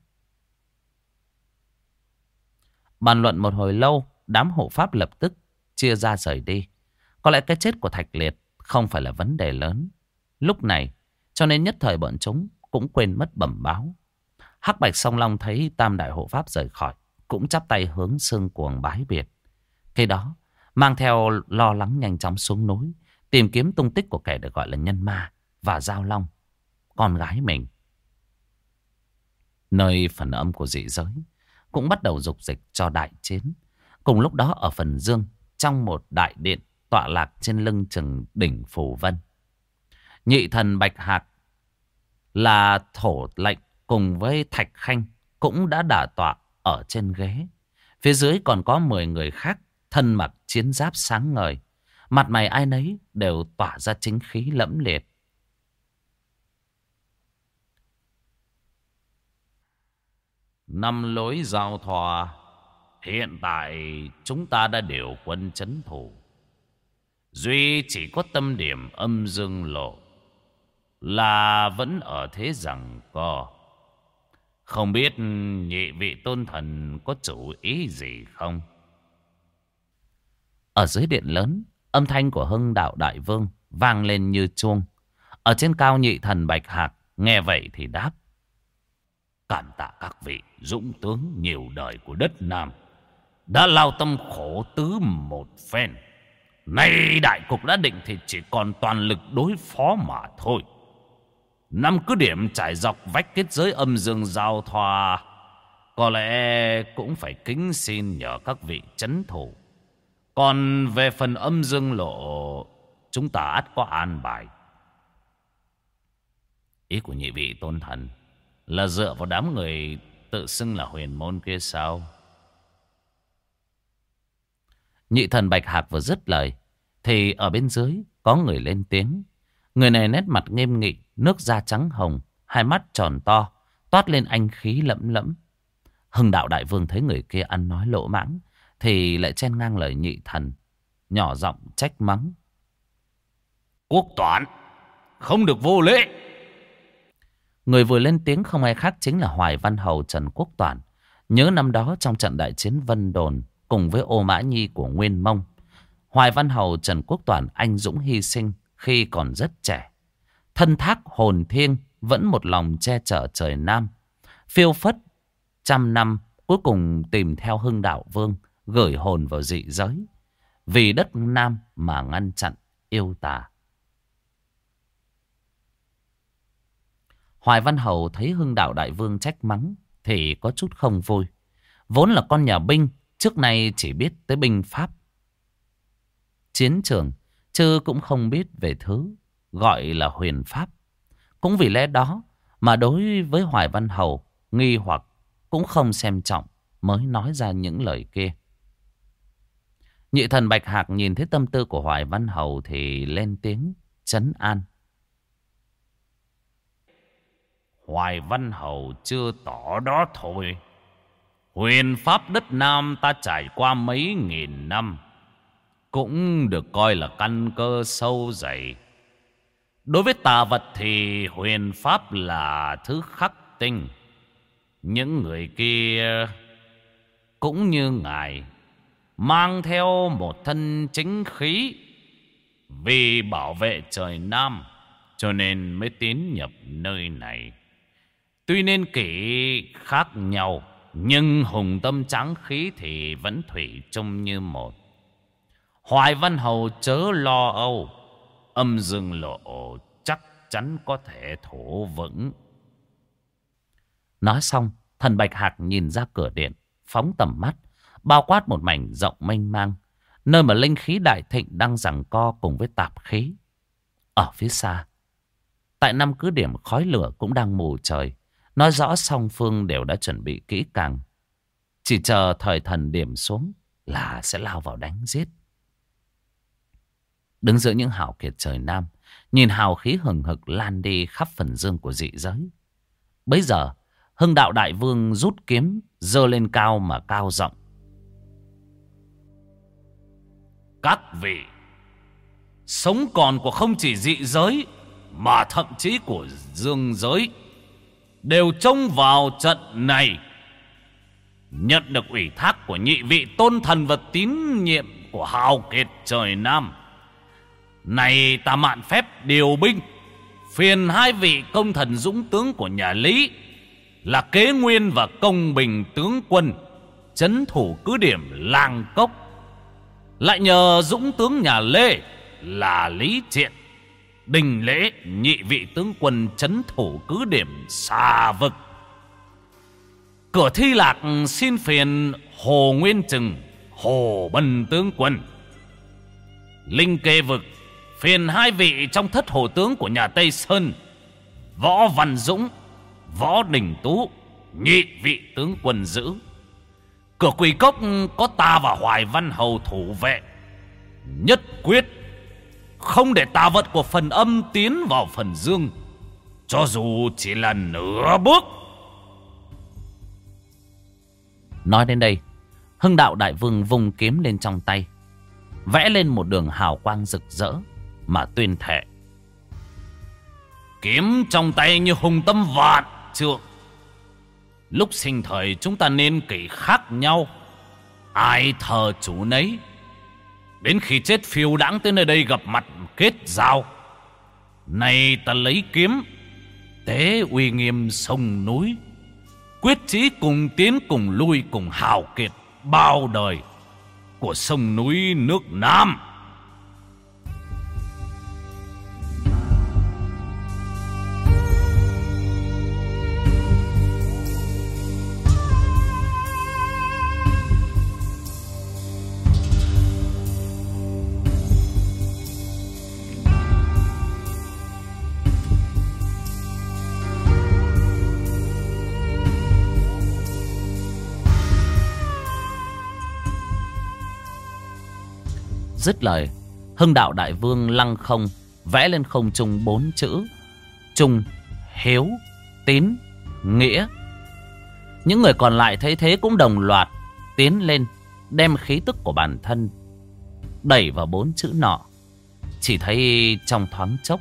Bàn luận một hồi lâu, đám hộ pháp lập tức chia ra rời đi. Có lẽ cái chết của Thạch Liệt không phải là vấn đề lớn. Lúc này, cho nên nhất thời bọn chúng cũng quên mất bẩm báo. Hắc Bạch Song Long thấy Tam Đại Hộ Pháp rời khỏi, cũng chắp tay hướng xương cuồng bái biệt. Khi đó, mang theo lo lắng nhanh chóng xuống núi, tìm kiếm tung tích của kẻ được gọi là nhân ma và Giao Long, con gái mình. Nơi phần âm của dị giới cũng bắt đầu dục dịch cho đại chiến. Cùng lúc đó ở phần dương, trong một đại điện tọa lạc trên lưng chừng đỉnh Phù Vân. Nhị thần Bạch Hạc là thổ lệnh cùng với Thạch Khanh cũng đã đả tọa ở trên ghế. Phía dưới còn có 10 người khác thân mặc chiến giáp sáng ngời. Mặt mày ai nấy đều tỏa ra chính khí lẫm liệt. Năm lối giao thoa, hiện tại chúng ta đã điều quân chấn thủ. Duy chỉ có tâm điểm âm dương lộ là vẫn ở thế rằng co. Không biết nhị vị tôn thần có chủ ý gì không? Ở dưới điện lớn, âm thanh của hưng đạo đại vương vang lên như chuông. Ở trên cao nhị thần bạch hạc, nghe vậy thì đáp. Cảm tạ các vị dũng tướng nhiều đời của đất Nam đã lao tâm khổ tứ một phen. Nay đại cục đã định thì chỉ còn toàn lực đối phó mà thôi. Năm cứ điểm trải dọc vách kết giới âm dương giao thoa. Có lẽ cũng phải kính xin nhờ các vị chấn thủ. Còn về phần âm dương lộ, chúng ta ắt có an bài. Ý của nhị vị tôn thần là dựa vào đám người tự xưng là huyền môn kia sao? Nhị thần Bạch Hạc vừa dứt lời, Thì ở bên dưới có người lên tiếng. Người này nét mặt nghiêm nghị, Nước da trắng hồng, Hai mắt tròn to, Toát lên anh khí lẫm lẫm. Hưng đạo đại vương thấy người kia ăn nói lỗ mãng, Thì lại chen ngang lời nhị thần, Nhỏ giọng trách mắng. Quốc toán, Không được vô lễ. Người vừa lên tiếng không ai khác chính là Hoài Văn Hầu, Trần Quốc Toản. Nhớ năm đó trong trận đại chiến Vân Đồn cùng với ô mã nhi của Nguyên Mông. Hoài Văn Hầu, Trần Quốc Toản anh dũng hy sinh khi còn rất trẻ. Thân thác hồn thiêng vẫn một lòng che chở trời Nam. Phiêu phất trăm năm, cuối cùng tìm theo hưng đạo vương, gửi hồn vào dị giới. Vì đất Nam mà ngăn chặn yêu tà. Hoài Văn Hầu thấy hưng đạo đại vương trách mắng thì có chút không vui. Vốn là con nhà binh, trước nay chỉ biết tới binh pháp. Chiến trường, chứ cũng không biết về thứ gọi là huyền pháp. Cũng vì lẽ đó mà đối với Hoài Văn Hầu nghi hoặc cũng không xem trọng mới nói ra những lời kia. Nhị thần Bạch Hạc nhìn thấy tâm tư của Hoài Văn Hầu thì lên tiếng chấn an. Hoài Văn Hầu chưa tỏ đó thôi. Huyền pháp đất Nam ta trải qua mấy nghìn năm. Cũng được coi là căn cơ sâu dày. Đối với tà vật thì huyền pháp là thứ khắc tinh. Những người kia cũng như ngài. mang theo một thân chính khí. Vì bảo vệ trời Nam, cho nên mới tiến nhập nơi này. Tuy nên kỷ khác nhau, nhưng hùng tâm tráng khí thì vẫn thủy chung như một. Hoài Văn Hầu chớ lo âu, âm dương lộ chắc chắn có thể thủ vững. Nói xong, thần Bạch Hạc nhìn ra cửa điện, phóng tầm mắt, bao quát một mảnh rộng mênh mang, nơi mà linh khí đại thịnh đang giằng co cùng với tạp khí. Ở phía xa, tại năm cứ điểm khói lửa cũng đang mù trời, nói rõ song phương đều đã chuẩn bị kỹ càng. Chỉ chờ thời thần điểm xuống là sẽ lao vào đánh giết. Đứng giữa những hào kiệt trời Nam, nhìn hào khí hừng hực lan đi khắp phần dương của dị giới. Bây giờ, Hưng đạo đại vương rút kiếm, dơ lên cao mà cao rộng. Các vị, sống còn của không chỉ dị giới, mà thậm chí của dương giới, đều trông vào trận này. Nhận được ủy thác của nhị vị tôn thần và tín nhiệm của hào kiệt trời Nam. Này ta mạn phép điều binh, phiền hai vị công thần dũng tướng của nhà Lý là kế nguyên và công bình tướng quân chấn thủ cứ điểm làng cốc lại nhờ dũng tướng nhà lê là lý triện đình lễ, nhị vị tướng quân chấn thủ cứ điểm xa vực. Cửa thi lạc xin phiền hồ nguyên trừng, hồ bần tướng quân. Linh kê vực, phiền hai vị trong thất hồ tướng của nhà tây sơn, võ văn dũng, Võ Đình Tú, Nhị vị tướng quân giữ. Cửa quỳ cốc có ta và Hoài Văn Hầu thủ vệ, Nhất quyết không để tà vật của phần âm tiến vào phần dương. Cho dù chỉ là nửa bước. Nói đến đây, Hưng đạo đại vương vùng kiếm lên trong tay, Vẽ lên một đường hào quang rực rỡ Mà tuyên thệ. Kiếm trong tay như hùng tâm vạn trượng. Lúc sinh thời chúng ta nên kỷ khác nhau. Ai thờ chủ nấy Đến khi chết phiêu đãng tới nơi đây gặp mặt kết giao. Này ta lấy kiếm, Tế uy nghiêm sông núi. Quyết chí cùng tiến cùng lui cùng hào kiệt Bao đời Của sông núi nước Nam. Dứt lời, Hưng đạo đại vương lăng không, vẽ lên không trung bốn chữ. Trung, hiếu, tín, nghĩa. Những người còn lại thấy thế cũng đồng loạt, tiến lên, đem khí tức của bản thân, đẩy vào bốn chữ nọ. Chỉ thấy trong thoáng chốc,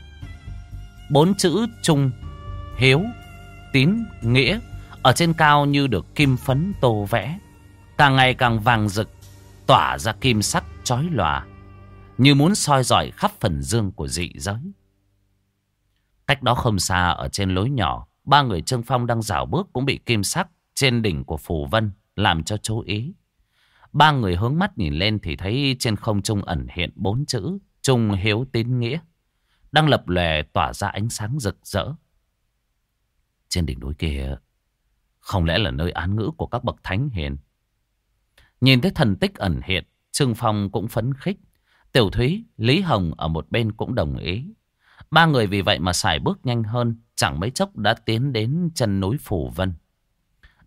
bốn chữ trung, hiếu, tín, nghĩa, ở trên cao như được kim phấn tô vẽ. Càng ngày càng vàng rực, tỏa ra kim sắc chói lòa như muốn soi dọi khắp phần dương của dị giới. Cách đó không xa ở trên lối nhỏ, ba người Trương Phong đang dạo bước cũng bị kim sắc trên đỉnh của Phù Vân làm cho chú ý. Ba người hướng mắt nhìn lên thì thấy trên không trung ẩn hiện bốn chữ Trung Hiếu Tín Nghĩa đang lập lòe tỏa ra ánh sáng rực rỡ. Trên đỉnh núi kia không lẽ là nơi án ngữ của các bậc thánh hiền. Nhìn thấy thần tích ẩn hiện, Trương Phong cũng phấn khích. Tiểu Thúy, Lý Hồng ở một bên cũng đồng ý. Ba người vì vậy mà xài bước nhanh hơn, chẳng mấy chốc đã tiến đến chân núi Phủ Vân.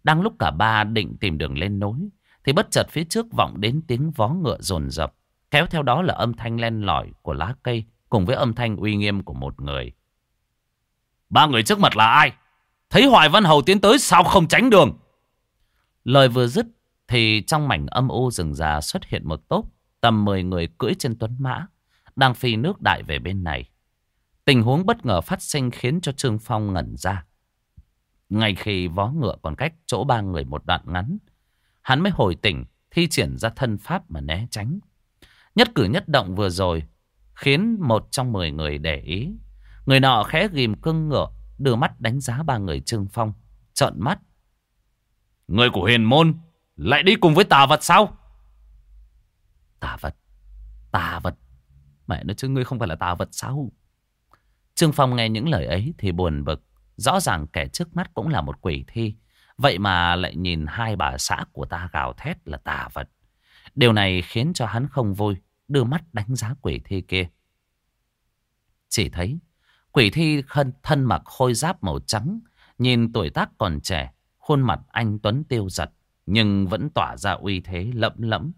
Đang lúc cả ba định tìm đường lên núi, thì bất chợt phía trước vọng đến tiếng vó ngựa rồn rập. Kéo theo đó là âm thanh len lỏi của lá cây, cùng với âm thanh uy nghiêm của một người. Ba người trước mặt là ai? Thấy Hoài Văn Hầu tiến tới sao không tránh đường? Lời vừa dứt thì trong mảnh âm u rừng già xuất hiện một tốp Tầm 10 người cưỡi trên tuấn mã Đang phi nước đại về bên này Tình huống bất ngờ phát sinh khiến cho Trương Phong ngẩn ra Ngay khi vó ngựa còn cách chỗ ba người một đoạn ngắn Hắn mới hồi tỉnh thi triển ra thân pháp mà né tránh. Nhất cử nhất động vừa rồi khiến một trong mười người để ý. Người nọ khẽ ghim cưng ngựa, đưa mắt đánh giá ba người Trương Phong, trợn mắt. Người của huyền môn lại đi cùng với tà vật sao? Tà vật? Tà vật? Mẹ nói chứ ngươi không phải là tà vật sao? Trương Phong nghe những lời ấy thì buồn bực. Rõ ràng kẻ trước mắt cũng là một quỷ thi. Vậy mà lại nhìn hai bà xã của ta gào thét là tà vật. Điều này khiến cho hắn không vui, đưa mắt đánh giá quỷ thi kia. Chỉ thấy quỷ thi thân, thân mặc khôi giáp màu trắng, nhìn tuổi tác còn trẻ, khuôn mặt anh Tuấn tiêu giật, nhưng vẫn tỏa ra uy thế lẫm lẫm.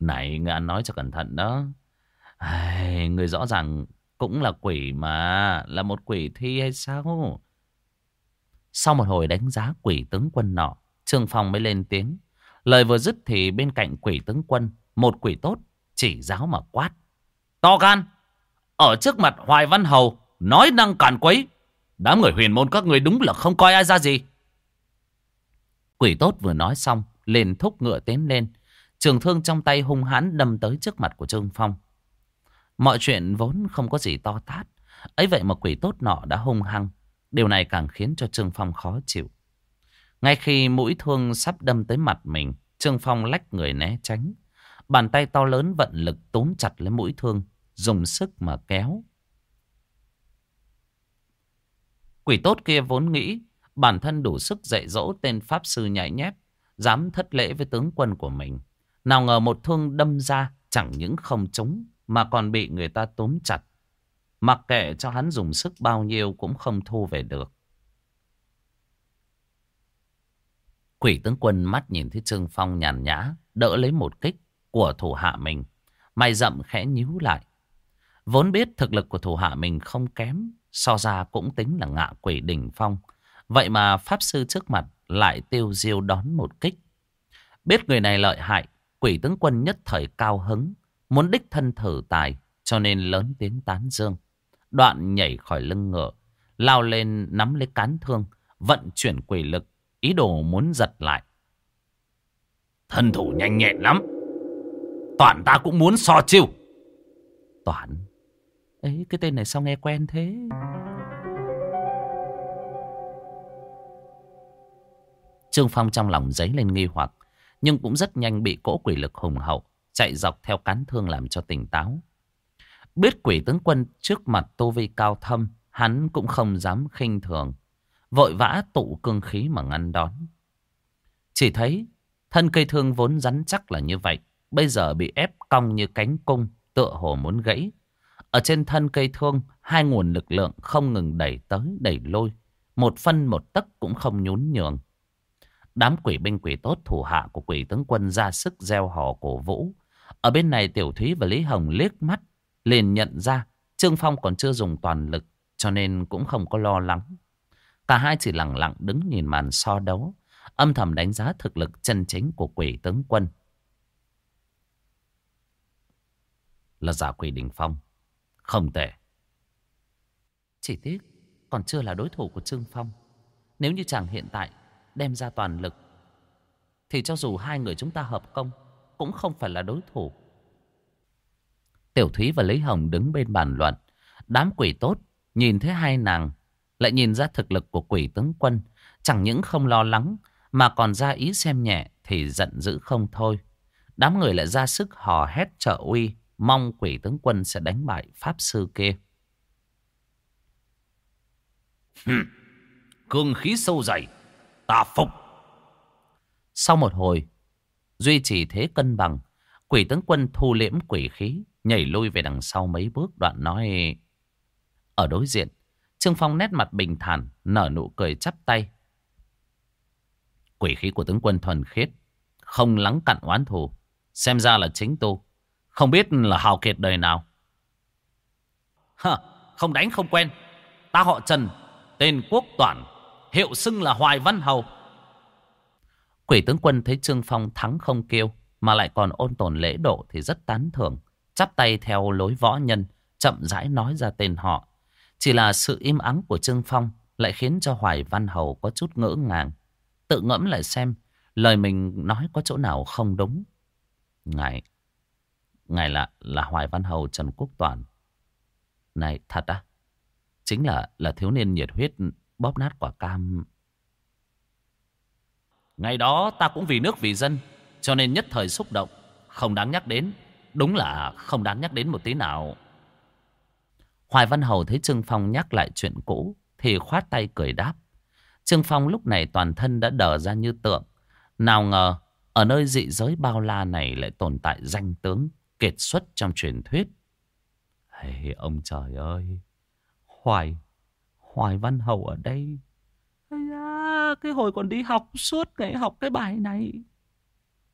Này, người ăn nói cho cẩn thận đó. Ai, người rõ ràng cũng là quỷ mà, là một quỷ thi hay sao? Sau một hồi đánh giá quỷ tướng quân nọ, Trương Phong mới lên tiếng. Lời vừa dứt thì bên cạnh quỷ tướng quân, một quỷ tốt chỉ giáo mà quát. To gan! Ở trước mặt Hoài Văn Hầu, nói năng càn quấy. Đám người huyền môn các người đúng là không coi ai ra gì. Quỷ tốt vừa nói xong, liền thúc ngựa tiến lên. Trường thương trong tay hung hãn đâm tới trước mặt của Trương Phong. Mọi chuyện vốn không có gì to tát. ấy vậy mà quỷ tốt nọ đã hung hăng. Điều này càng khiến cho Trương Phong khó chịu. Ngay khi mũi thương sắp đâm tới mặt mình, Trương Phong lách người né tránh. Bàn tay to lớn vận lực túm chặt lấy mũi thương, dùng sức mà kéo. Quỷ tốt kia vốn nghĩ bản thân đủ sức dạy dỗ tên Pháp Sư nhảy nhép, dám thất lễ với tướng quân của mình. Nào ngờ một thương đâm ra chẳng những không trúng mà còn bị người ta tóm chặt. Mặc kệ cho hắn dùng sức bao nhiêu cũng không thu về được. Quỷ tướng quân mắt nhìn thấy Trương Phong nhàn nhã, đỡ lấy một kích của thủ hạ mình. Mày rậm khẽ nhíu lại. Vốn biết thực lực của thủ hạ mình không kém, so ra cũng tính là ngạ quỷ đỉnh phong. Vậy mà Pháp Sư trước mặt lại tiêu diêu đón một kích. Biết người này lợi hại, quỷ tướng quân nhất thời cao hứng, muốn đích thân thử tài, cho nên lớn tiếng tán dương. Đoạn nhảy khỏi lưng ngựa, lao lên nắm lấy cán thương, vận chuyển quỷ lực, ý đồ muốn giật lại. Thân thủ nhanh nhẹn lắm. Toàn ta cũng muốn so chiêu. Toàn? Ấy, cái tên này sao nghe quen thế? Trương Phong trong lòng giấy lên nghi hoặc, nhưng cũng rất nhanh bị cỗ quỷ lực hùng hậu, chạy dọc theo cán thương làm cho tỉnh táo. Biết quỷ tướng quân trước mặt tô vi cao thâm, hắn cũng không dám khinh thường. Vội vã tụ cương khí mà ngăn đón. Chỉ thấy thân cây thương vốn rắn chắc là như vậy. Bây giờ bị ép cong như cánh cung, tựa hồ muốn gãy. Ở trên thân cây thương, hai nguồn lực lượng không ngừng đẩy tới, đẩy lôi. Một phân một tấc cũng không nhún nhường. Đám quỷ binh quỷ tốt thủ hạ của quỷ tướng quân ra sức gieo hò cổ vũ. Ở bên này Tiểu Thúy và Lý Hồng liếc mắt liền nhận ra Trương Phong còn chưa dùng toàn lực cho nên cũng không có lo lắng. Cả hai chỉ lặng lặng đứng nhìn màn so đấu, âm thầm đánh giá thực lực chân chính của quỷ tướng quân. Là giả quỷ đỉnh phong, không tệ. Chỉ tiếc còn chưa là đối thủ của Trương Phong. Nếu như chàng hiện tại đem ra toàn lực, thì cho dù hai người chúng ta hợp công, cũng không phải là đối thủ. Tiểu Thúy và Lý Hồng đứng bên bàn luận. Đám quỷ tốt nhìn thấy hai nàng lại nhìn ra thực lực của quỷ tướng quân. Chẳng những không lo lắng mà còn ra ý xem nhẹ thì giận dữ không thôi. Đám người lại ra sức hò hét trợ uy mong quỷ tướng quân sẽ đánh bại pháp sư kia. Cương khí sâu dày, ta phục. Sau một hồi, duy trì thế cân bằng, quỷ tướng quân thu liễm quỷ khí, nhảy lui về đằng sau mấy bước đoạn nói. Ở đối diện, Trương Phong nét mặt bình thản, nở nụ cười chắp tay. Quỷ khí của tướng quân thuần khiết, không lắng cặn oán thù, xem ra là chính tu, không biết là hào kiệt đời nào. Hả, không đánh không quen, ta họ Trần, tên Quốc Toản, hiệu xưng là Hoài Văn Hầu. Quỷ tướng quân thấy Trương Phong thắng không kêu, mà lại còn ôn tồn lễ độ thì rất tán thưởng chắp tay theo lối võ nhân, chậm rãi nói ra tên họ. Chỉ là sự im ắng của Trương Phong lại khiến cho Hoài Văn Hầu có chút ngỡ ngàng. Tự ngẫm lại xem, Lời mình nói có chỗ nào không đúng. Ngài, ngài là là Hoài Văn Hầu Trần Quốc Toàn. Này, thật á? Chính là là thiếu niên nhiệt huyết bóp nát quả cam. Ngày đó ta cũng vì nước vì dân, cho nên nhất thời xúc động, không đáng nhắc đến. Đúng là không đáng nhắc đến một tí nào. Hoài Văn Hầu thấy Trương Phong nhắc lại chuyện cũ, thì khoát tay cười đáp. Trương Phong lúc này toàn thân đã đờ ra như tượng. Nào ngờ, ở nơi dị giới bao la này lại tồn tại danh tướng kiệt xuất trong truyền thuyết. Hey, ông trời ơi! Hoài, Hoài Văn Hầu ở đây. À, cái hồi còn đi học suốt ngày học cái bài này.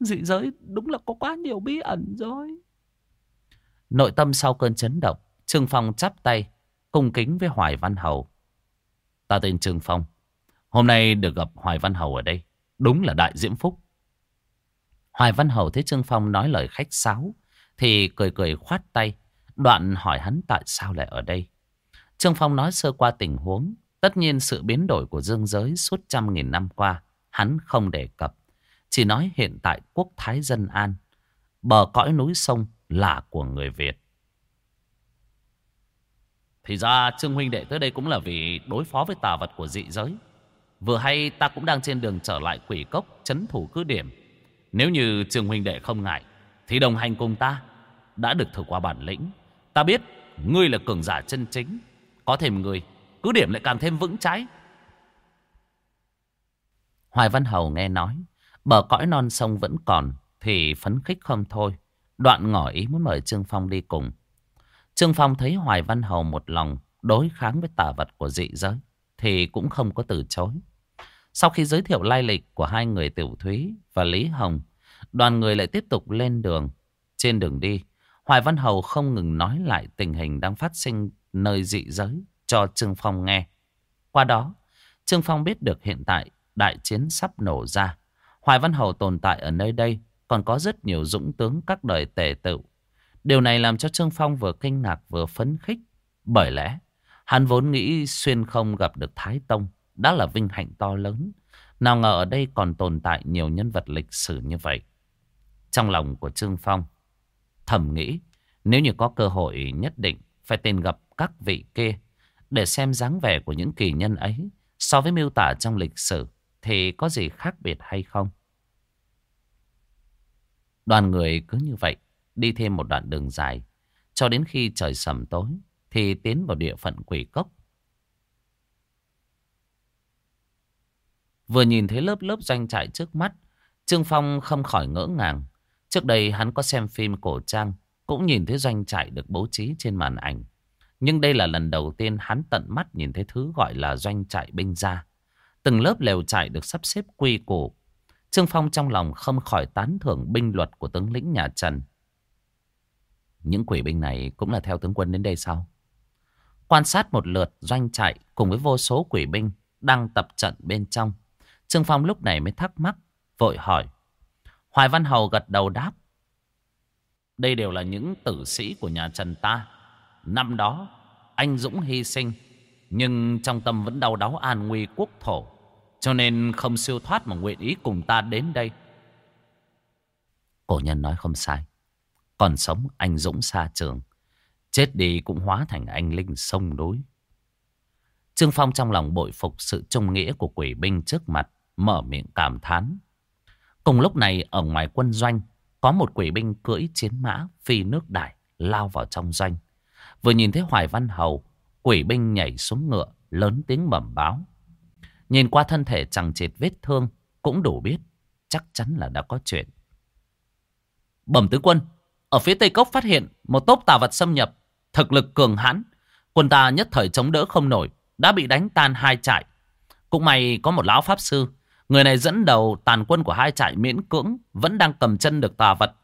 Dị giới đúng là có quá nhiều bí ẩn rồi. Nội tâm sau cơn chấn động, Trương Phong chắp tay, cung kính với Hoài Văn Hầu. Ta tên Trương Phong. Hôm nay được gặp Hoài Văn Hầu ở đây. Đúng là đại diễm phúc. Hoài Văn Hầu thấy Trương Phong nói lời khách sáo. Thì cười cười khoát tay. Đoạn hỏi hắn tại sao lại ở đây. Trương Phong nói sơ qua tình huống. Tất nhiên sự biến đổi của dương giới suốt trăm nghìn năm qua. Hắn không đề cập. Chỉ nói hiện tại quốc thái dân an. Bờ cõi núi sông là của người Việt. Thì ra Trương Huynh Đệ tới đây cũng là vì đối phó với tà vật của dị giới. Vừa hay ta cũng đang trên đường trở lại quỷ cốc chấn thủ cứ điểm. Nếu như Trương Huynh Đệ không ngại, thì đồng hành cùng ta đã được thử qua bản lĩnh. Ta biết ngươi là cường giả chân chính. Có thêm người, cứ điểm lại càng thêm vững trái. Hoài Văn Hầu nghe nói, bờ cõi non sông vẫn còn, thì phấn khích không thôi. Đoạn ngỏ ý muốn mời Trương Phong đi cùng. Trương Phong thấy Hoài Văn Hầu một lòng đối kháng với tà vật của dị giới, thì cũng không có từ chối. Sau khi giới thiệu lai lịch của hai người Tiểu Thúy và Lý Hồng, đoàn người lại tiếp tục lên đường. Trên đường đi, Hoài Văn Hầu không ngừng nói lại tình hình đang phát sinh nơi dị giới cho Trương Phong nghe. Qua đó, Trương Phong biết được hiện tại đại chiến sắp nổ ra. Hoài Văn Hầu tồn tại ở nơi đây còn có rất nhiều dũng tướng các đời tề tự. Điều này làm cho Trương Phong vừa kinh ngạc vừa phấn khích. Bởi lẽ, hắn vốn nghĩ xuyên không gặp được Thái Tông đã là vinh hạnh to lớn. Nào ngờ ở đây còn tồn tại nhiều nhân vật lịch sử như vậy. Trong lòng của Trương Phong, thầm nghĩ nếu như có cơ hội nhất định phải tìm gặp các vị kia để xem dáng vẻ của những kỳ nhân ấy so với miêu tả trong lịch sử thì có gì khác biệt hay không. Đoàn người cứ như vậy đi thêm một đoạn đường dài cho đến khi trời sầm tối thì tiến vào địa phận quỷ cốc. Vừa nhìn thấy lớp lớp doanh trại trước mắt, Trương Phong không khỏi ngỡ ngàng. Trước đây hắn có xem phim cổ trang, cũng nhìn thấy doanh trại được bố trí trên màn ảnh. Nhưng đây là lần đầu tiên hắn tận mắt nhìn thấy thứ gọi là doanh trại binh gia. Từng lớp lều trại được sắp xếp quy củ. Trương Phong trong lòng không khỏi tán thưởng binh luật của tướng lĩnh nhà Trần. Những quỷ binh này cũng là theo tướng quân đến đây sao? Quan sát một lượt doanh trại cùng với vô số quỷ binh đang tập trận bên trong. Trương Phong lúc này mới thắc mắc, vội hỏi. Hoài Văn Hầu gật đầu đáp. Đây đều là những tử sĩ của nhà Trần ta. Năm đó, anh Dũng hy sinh, nhưng trong tâm vẫn đau đáu an nguy quốc thổ. Cho nên không siêu thoát mà nguyện ý cùng ta đến đây. Cổ nhân nói không sai. Còn sống anh Dũng xa trường. Chết đi cũng hóa thành anh Linh sông núi. Trương Phong trong lòng bội phục sự trung nghĩa của quỷ binh trước mặt, mở miệng cảm thán. Cùng lúc này ở ngoài quân doanh, có một quỷ binh cưỡi chiến mã phi nước đại lao vào trong doanh. Vừa nhìn thấy Hoài Văn Hầu, quỷ binh nhảy xuống ngựa, lớn tiếng bẩm báo. Nhìn qua thân thể chẳng chịt vết thương, cũng đủ biết, chắc chắn là đã có chuyện. Bẩm tứ quân, ở phía Tây Cốc phát hiện một tốp tà vật xâm nhập, thực lực cường hãn. Quân ta nhất thời chống đỡ không nổi, đã bị đánh tan hai trại. Cũng may có một lão pháp sư, người này dẫn đầu tàn quân của hai trại miễn cưỡng, vẫn đang cầm chân được tà vật.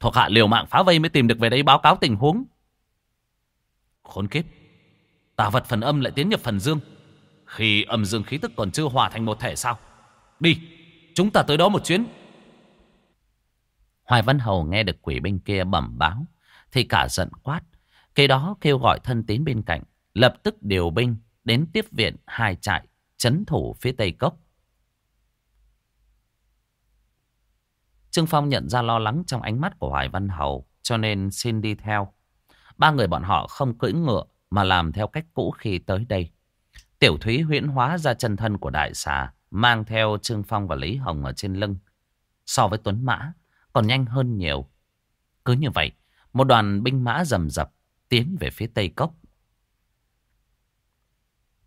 Thuộc hạ liều mạng phá vây mới tìm được về đây báo cáo tình huống. Khốn kiếp, tà vật phần âm lại tiến nhập phần dương. Khi âm dương khí tức còn chưa hòa thành một thể sao? Đi, chúng ta tới đó một chuyến. Hoài Văn Hầu nghe được quỷ binh kia bẩm báo, thì cả giận quát. Kế đó kêu gọi thân tín bên cạnh, lập tức điều binh đến tiếp viện hai trại chấn thủ phía tây cốc. Trương Phong nhận ra lo lắng trong ánh mắt của Hoài Văn Hầu cho nên xin đi theo. Ba người bọn họ không cưỡi ngựa mà làm theo cách cũ khi tới đây. Tiểu Thúy huyễn hóa ra chân thân của đại xà, mang theo Trương Phong và Lý Hồng ở trên lưng. So với Tuấn Mã, còn nhanh hơn nhiều. Cứ như vậy, một đoàn binh mã rầm rập tiến về phía tây cốc.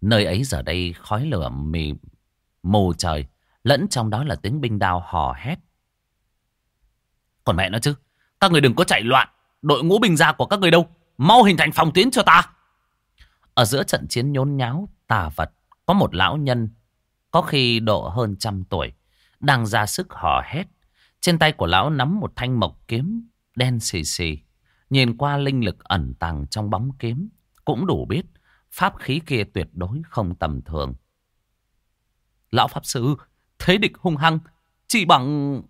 Nơi ấy giờ đây khói lửa mì mù trời, lẫn trong đó là tiếng binh đao hò hét. Còn mẹ nó chứ, các người đừng có chạy loạn, đội ngũ binh gia của các người đâu, mau hình thành phòng tuyến cho ta. Ở giữa trận chiến nhốn nháo, tà vật, có một lão nhân, có khi độ hơn trăm tuổi, đang ra sức hò hét. Trên tay của lão nắm một thanh mộc kiếm đen xì xì. Nhìn qua linh lực ẩn tàng trong bóng kiếm, cũng đủ biết pháp khí kia tuyệt đối không tầm thường. Lão Pháp Sư, thế địch hung hăng, chỉ bằng...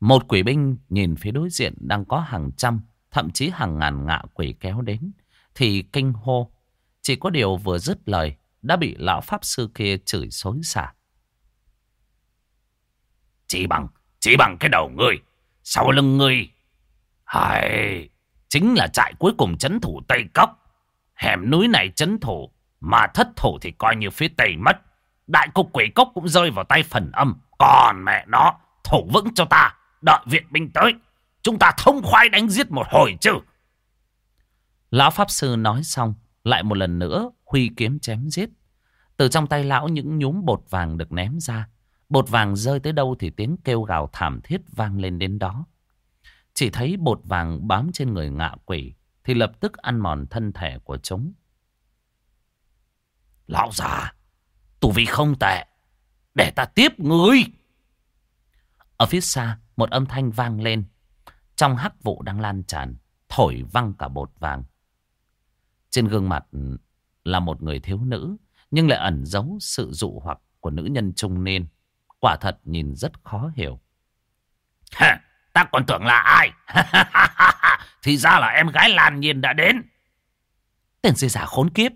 Một quỷ binh nhìn phía đối diện đang có hàng trăm, thậm chí hàng ngàn ngạ quỷ kéo đến, thì kinh hô. Chỉ có điều vừa dứt lời, đã bị lão Pháp Sư kia chửi xối xả. Chỉ bằng, chỉ bằng cái đầu ngươi, sau lưng ngươi. Hay, chính là trại cuối cùng chấn thủ Tây Cốc. Hẻm núi này chấn thủ, mà thất thủ thì coi như phía Tây mất. Đại cục quỷ cốc cũng rơi vào tay phần âm. Còn mẹ nó, thủ vững cho ta, đợi viện binh tới. Chúng ta thông khoái đánh giết một hồi chứ. Lão Pháp Sư nói xong, lại một lần nữa huy kiếm chém giết. Từ trong tay lão những nhúm bột vàng được ném ra. Bột vàng rơi tới đâu thì tiếng kêu gào thảm thiết vang lên đến đó. Chỉ thấy bột vàng bám trên người ngạ quỷ thì lập tức ăn mòn thân thể của chúng. Lão già, tù vi không tệ, để ta tiếp ngươi. Ở phía xa, một âm thanh vang lên. Trong hắc vụ đang lan tràn, thổi văng cả bột vàng. Trên gương mặt là một người thiếu nữ, nhưng lại ẩn giấu sự dụ hoặc của nữ nhân trung niên. Quả thật nhìn rất khó hiểu. Ha, ta còn tưởng là ai? Thì ra là em gái Lan Nhiên đã đến. Tên dê giả khốn kiếp.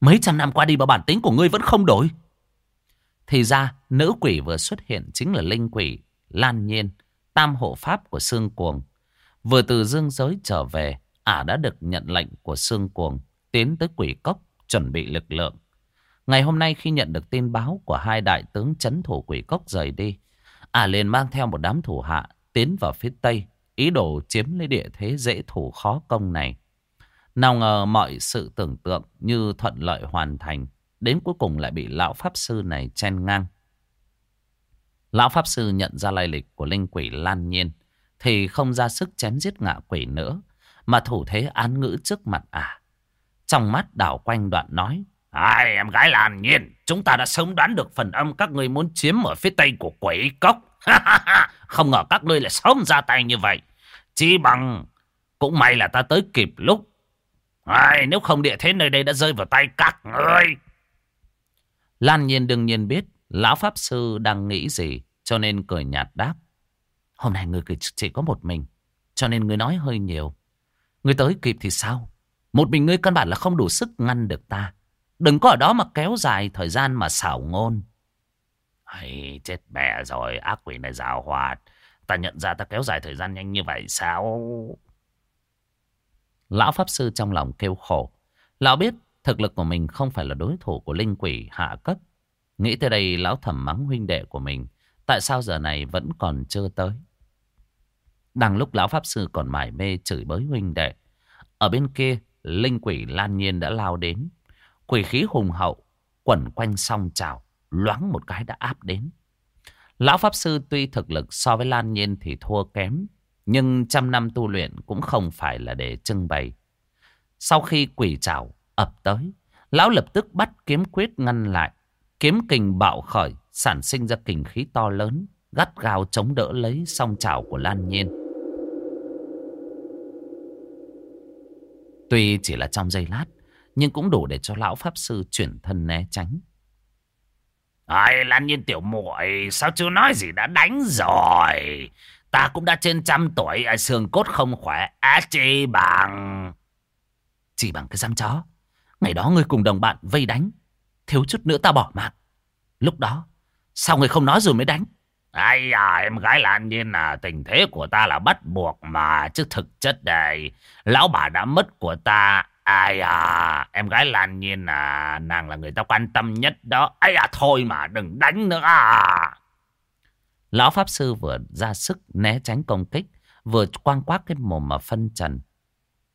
Mấy trăm năm qua đi mà bản tính của ngươi vẫn không đổi. Thì ra, nữ quỷ vừa xuất hiện chính là linh quỷ Lan Nhiên, tam hộ pháp của Sương Cuồng. Vừa từ dương giới trở về, ả đã được nhận lệnh của Sương Cuồng tiến tới quỷ cốc chuẩn bị lực lượng. Ngày hôm nay khi nhận được tin báo của hai đại tướng chấn thủ quỷ cốc rời đi, ả liền mang theo một đám thủ hạ tiến vào phía tây, ý đồ chiếm lấy địa thế dễ thủ khó công này. Nào ngờ mọi sự tưởng tượng như thuận lợi hoàn thành, đến cuối cùng lại bị lão pháp sư này chen ngang. Lão pháp sư nhận ra lai lịch của linh quỷ Lan Nhiên, thì không ra sức chém giết ngạ quỷ nữa, mà thủ thế án ngữ trước mặt ả. Trong mắt đảo quanh đoạn nói. Ai em gái Lan Nhiên, chúng ta đã sớm đoán được phần âm các ngươi muốn chiếm ở phía tây của quỷ cốc. Không ngờ các ngươi lại sớm ra tay như vậy. Chỉ bằng cũng may là ta tới kịp lúc. Ai, nếu không địa thế nơi đây đã rơi vào tay các ngươi. Lan Nhiên đương nhiên biết lão pháp sư đang nghĩ gì cho nên cười nhạt đáp. Hôm nay người chỉ có một mình cho nên người nói hơi nhiều. Người tới kịp thì sao? Một mình ngươi căn bản là không đủ sức ngăn được ta. Đừng có ở đó mà kéo dài thời gian mà xảo ngôn. Hay chết mẹ rồi, ác quỷ này rào hoạt. Ta nhận ra ta kéo dài thời gian nhanh như vậy sao? Lão Pháp Sư trong lòng kêu khổ. Lão biết thực lực của mình không phải là đối thủ của linh quỷ hạ cấp. Nghĩ tới đây lão thẩm mắng huynh đệ của mình. Tại sao giờ này vẫn còn chưa tới? Đang lúc lão Pháp Sư còn mải mê chửi bới huynh đệ. Ở bên kia, linh quỷ lan nhiên đã lao đến. Quỷ khí hùng hậu, quẩn quanh song trào, loáng một cái đã áp đến. Lão Pháp Sư tuy thực lực so với Lan Nhiên thì thua kém, nhưng trăm năm tu luyện cũng không phải là để trưng bày. Sau khi quỷ trảo ập tới, Lão lập tức bắt kiếm quyết ngăn lại. Kiếm kình bạo khởi, sản sinh ra kình khí to lớn, gắt gao chống đỡ lấy song trào của Lan Nhiên. Tuy chỉ là trong giây lát, nhưng cũng đủ để cho lão pháp sư chuyển thân né tránh. Ai Lan Nhiên tiểu muội sao chưa nói gì đã đánh rồi. Ta cũng đã trên trăm tuổi, xương cốt không khỏe, á chi bằng. Chỉ bằng cái giam chó. Ngày đó ngươi cùng đồng bạn vây đánh. Thiếu chút nữa ta bỏ mạng. Lúc đó, sao ngươi không nói rồi mới đánh? Ai à, em gái Lan Nhiên là tình thế của ta là bắt buộc mà. Chứ thực chất đây, lão bà đã mất của ta. Ai à, em gái Lan Nhiên là nàng là người ta quan tâm nhất đó. Ai à, thôi mà đừng đánh nữa à. Lão Pháp Sư vừa ra sức né tránh công kích, vừa quang quác cái mồm mà phân trần.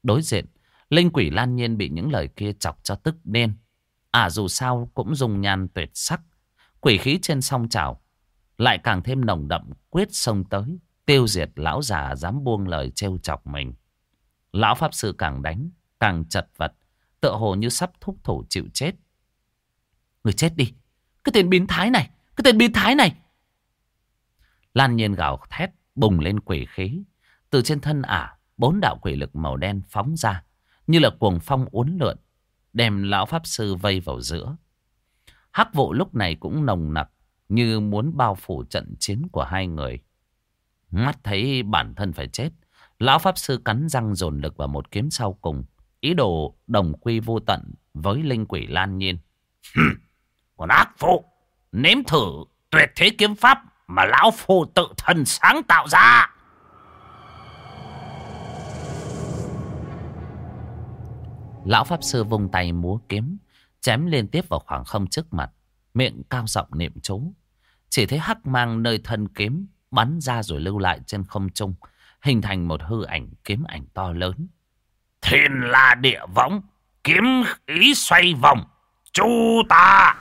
Đối diện, Linh quỷ Lan Nhiên bị những lời kia chọc cho tức nên. À dù sao cũng dùng nhan tuyệt sắc. Quỷ khí trên song trào lại càng thêm nồng đậm quyết sông tới, tiêu diệt lão già dám buông lời trêu chọc mình. Lão Pháp Sư càng đánh, càng chật vật, tựa hồ như sắp thúc thủ chịu chết. Người chết đi, cái tên biến thái này, cái tên biến thái này. Lan nhiên gào thét, bùng lên quỷ khí. Từ trên thân ả, bốn đạo quỷ lực màu đen phóng ra, như là cuồng phong uốn lượn, đem lão Pháp Sư vây vào giữa. Hắc vụ lúc này cũng nồng nặc, như muốn bao phủ trận chiến của hai người. Mắt thấy bản thân phải chết, lão pháp sư cắn răng dồn lực vào một kiếm sau cùng, ý đồ đồng quy vô tận với linh quỷ lan nhiên. Còn ác phụ, nếm thử tuyệt thế kiếm pháp mà lão phu tự thân sáng tạo ra. Lão pháp sư vung tay múa kiếm, chém liên tiếp vào khoảng không trước mặt, miệng cao giọng niệm chú. Chỉ thấy hắc mang nơi thân kiếm bắn ra rồi lưu lại trên không trung, hình thành một hư ảnh kiếm ảnh to lớn. Thiên la địa võng, kiếm ý xoay vòng, chu ta!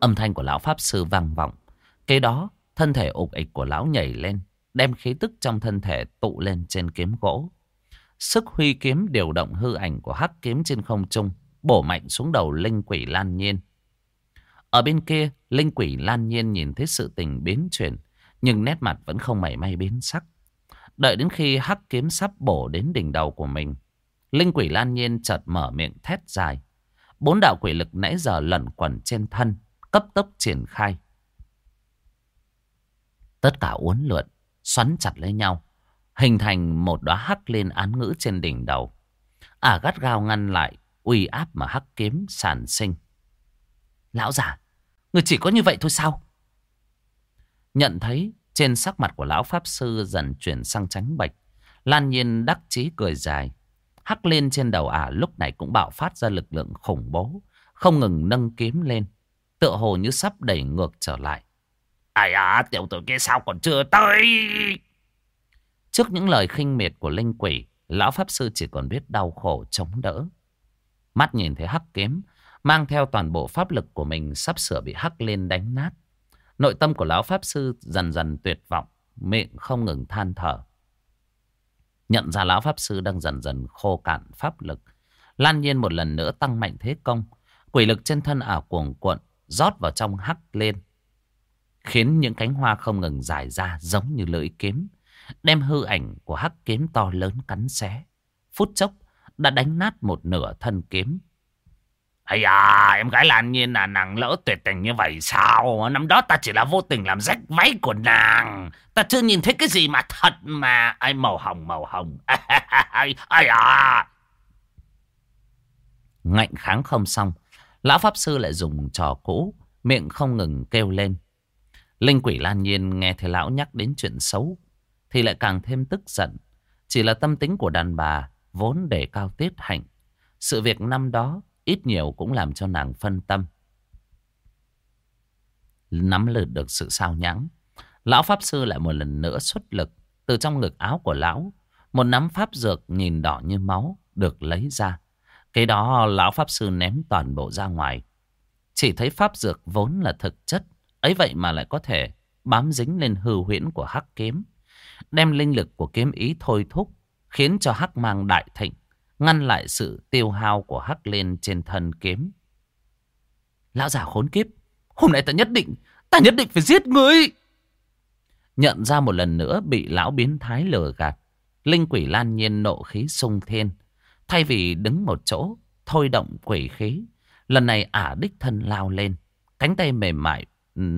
Âm thanh của lão pháp sư vang vọng. Kế đó, thân thể ục ịch của lão nhảy lên, đem khí tức trong thân thể tụ lên trên kiếm gỗ. Sức huy kiếm điều động hư ảnh của hắc kiếm trên không trung, bổ mạnh xuống đầu linh quỷ lan nhiên. Ở bên kia, linh quỷ lan nhiên nhìn thấy sự tình biến chuyển, nhưng nét mặt vẫn không mảy may biến sắc. Đợi đến khi hắc kiếm sắp bổ đến đỉnh đầu của mình, linh quỷ lan nhiên chợt mở miệng thét dài. Bốn đạo quỷ lực nãy giờ lẩn quẩn trên thân, cấp tốc triển khai. Tất cả uốn lượn, xoắn chặt lấy nhau hình thành một đóa hắc lên án ngữ trên đỉnh đầu. Ả à, gắt gao ngăn lại uy áp mà hắc kiếm sản sinh. Lão già, người chỉ có như vậy thôi sao? Nhận thấy trên sắc mặt của lão pháp sư dần chuyển sang trắng bệch, Lan Nhiên đắc chí cười dài. Hắc lên trên đầu ả lúc này cũng bạo phát ra lực lượng khủng bố, không ngừng nâng kiếm lên, tựa hồ như sắp đẩy ngược trở lại. Ai à, tiểu tử kia sao còn chưa tới? Trước những lời khinh miệt của linh quỷ, lão pháp sư chỉ còn biết đau khổ chống đỡ. Mắt nhìn thấy hắc kiếm, mang theo toàn bộ pháp lực của mình sắp sửa bị hắc lên đánh nát. Nội tâm của lão pháp sư dần dần tuyệt vọng, miệng không ngừng than thở. Nhận ra lão pháp sư đang dần dần khô cạn pháp lực. Lan nhiên một lần nữa tăng mạnh thế công. Quỷ lực trên thân ảo cuồng cuộn, rót vào trong hắc lên. Khiến những cánh hoa không ngừng dài ra giống như lưỡi kiếm đem hư ảnh của hắc kiếm to lớn cắn xé. Phút chốc đã đánh nát một nửa thân kiếm. Ây à, em gái Lan Nhiên là nàng lỡ tuyệt tình như vậy sao? Năm đó ta chỉ là vô tình làm rách váy của nàng. Ta chưa nhìn thấy cái gì mà thật mà. Ai màu hồng màu hồng. Ây à. Ngạnh kháng không xong. Lão Pháp Sư lại dùng trò cũ. Miệng không ngừng kêu lên. Linh quỷ Lan Nhiên nghe thấy lão nhắc đến chuyện xấu, thì lại càng thêm tức giận. Chỉ là tâm tính của đàn bà vốn để cao tiết hạnh. Sự việc năm đó ít nhiều cũng làm cho nàng phân tâm. Nắm lượt được sự sao nhãng. Lão Pháp Sư lại một lần nữa xuất lực từ trong ngực áo của lão. Một nắm pháp dược nhìn đỏ như máu được lấy ra. Cái đó, lão Pháp Sư ném toàn bộ ra ngoài. Chỉ thấy pháp dược vốn là thực chất. Ấy vậy mà lại có thể bám dính lên hư huyễn của hắc kiếm đem linh lực của kiếm ý thôi thúc, khiến cho hắc mang đại thịnh, ngăn lại sự tiêu hao của hắc lên trên thân kiếm. Lão già khốn kiếp, hôm nay ta nhất định, ta nhất định phải giết ngươi. Nhận ra một lần nữa bị lão biến thái lừa gạt, linh quỷ lan nhiên nộ khí sung thiên. Thay vì đứng một chỗ, thôi động quỷ khí, lần này ả đích thân lao lên. Cánh tay mềm mại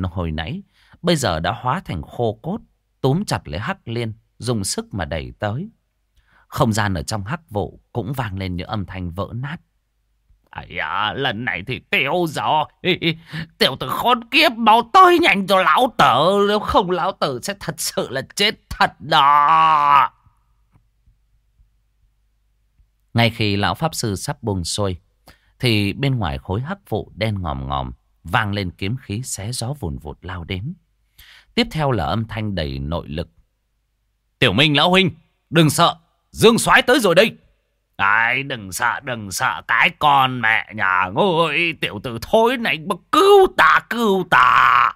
hồi nãy, bây giờ đã hóa thành khô cốt túm chặt lấy Hắc Liên, dùng sức mà đẩy tới. Không gian ở trong hắc vụ cũng vang lên những âm thanh vỡ nát. Ây à, lần này thì tiêu rồi. Tiểu tử khốn kiếp, Máu tới nhanh cho lão tử. Nếu không lão tử sẽ thật sự là chết thật đó. Ngay khi lão pháp sư sắp buông xuôi, thì bên ngoài khối hắc vụ đen ngòm ngòm, vang lên kiếm khí xé gió vùn vụt lao đến. Tiếp theo là âm thanh đầy nội lực. Tiểu Minh lão huynh, đừng sợ, Dương soái tới rồi đây. Ai đừng sợ, đừng sợ cái con mẹ nhà ngôi tiểu tử thối này mà cứu ta, cứu ta.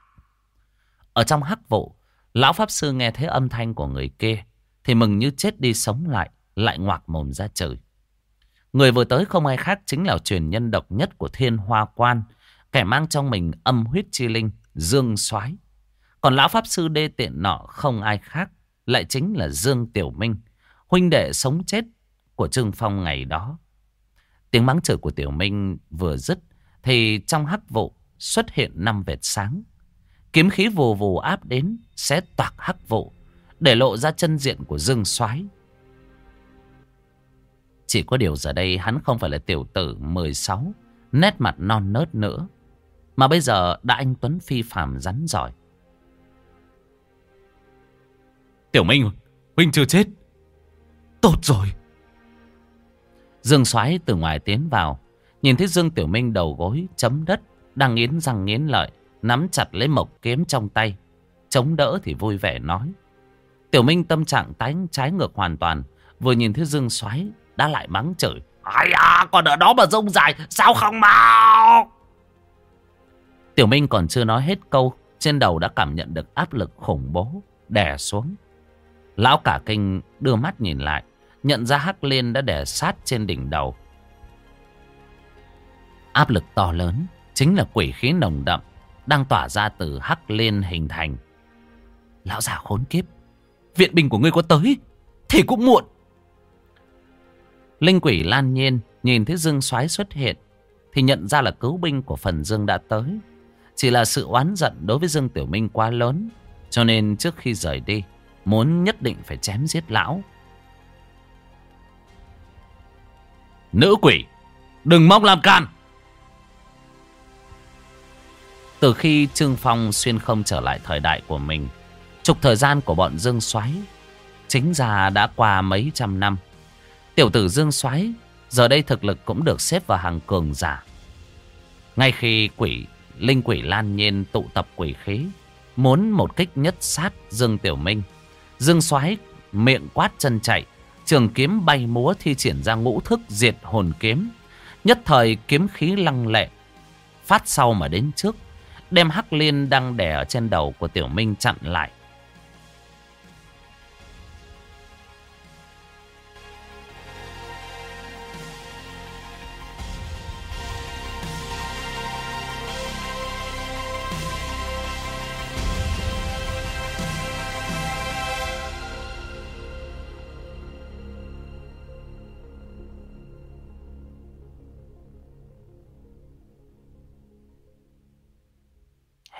Ở trong hắc vụ, lão pháp sư nghe thấy âm thanh của người kia thì mừng như chết đi sống lại, lại ngoạc mồm ra trời. Người vừa tới không ai khác chính là truyền nhân độc nhất của thiên hoa quan, kẻ mang trong mình âm huyết chi linh, Dương soái Còn lão pháp sư đê tiện nọ không ai khác, lại chính là Dương Tiểu Minh, huynh đệ sống chết của Trương Phong ngày đó. Tiếng mắng chửi của Tiểu Minh vừa dứt thì trong hắc vụ xuất hiện năm vệt sáng. Kiếm khí vù vù áp đến xé toạc hắc vụ để lộ ra chân diện của Dương Soái. Chỉ có điều giờ đây hắn không phải là tiểu tử 16, nét mặt non nớt nữa, mà bây giờ đã anh Tuấn phi phàm rắn giỏi. Tiểu Minh, huynh chưa chết. Tốt rồi. Dương Soái từ ngoài tiến vào, nhìn thấy Dương Tiểu Minh đầu gối chấm đất, đang nghiến răng nghiến lợi, nắm chặt lấy mộc kiếm trong tay, chống đỡ thì vui vẻ nói. Tiểu Minh tâm trạng tái trái ngược hoàn toàn, vừa nhìn thấy Dương Soái đã lại mắng chửi. Ai à, còn ở đó mà rông dài, sao không mau? Tiểu Minh còn chưa nói hết câu, trên đầu đã cảm nhận được áp lực khủng bố, đè xuống. Lão cả kinh đưa mắt nhìn lại, nhận ra Hắc Liên đã đè sát trên đỉnh đầu. Áp lực to lớn chính là quỷ khí nồng đậm đang tỏa ra từ Hắc Liên hình thành. Lão già khốn kiếp, viện binh của ngươi có tới thì cũng muộn. Linh quỷ lan nhiên nhìn thấy Dương soái xuất hiện thì nhận ra là cứu binh của phần Dương đã tới. Chỉ là sự oán giận đối với Dương Tiểu Minh quá lớn cho nên trước khi rời đi muốn nhất định phải chém giết lão. Nữ quỷ, đừng mong làm can. Từ khi Trương Phong xuyên không trở lại thời đại của mình, trục thời gian của bọn Dương Soái chính ra đã qua mấy trăm năm. Tiểu tử Dương Soái giờ đây thực lực cũng được xếp vào hàng cường giả. Ngay khi quỷ linh quỷ Lan Nhiên tụ tập quỷ khí, muốn một kích nhất sát Dương Tiểu Minh, Dương Soái miệng quát chân chạy, trường kiếm bay múa thi triển ra ngũ thức diệt hồn kiếm. Nhất thời kiếm khí lăng lệ, phát sau mà đến trước, đem Hắc Liên đang đè ở trên đầu của Tiểu Minh chặn lại.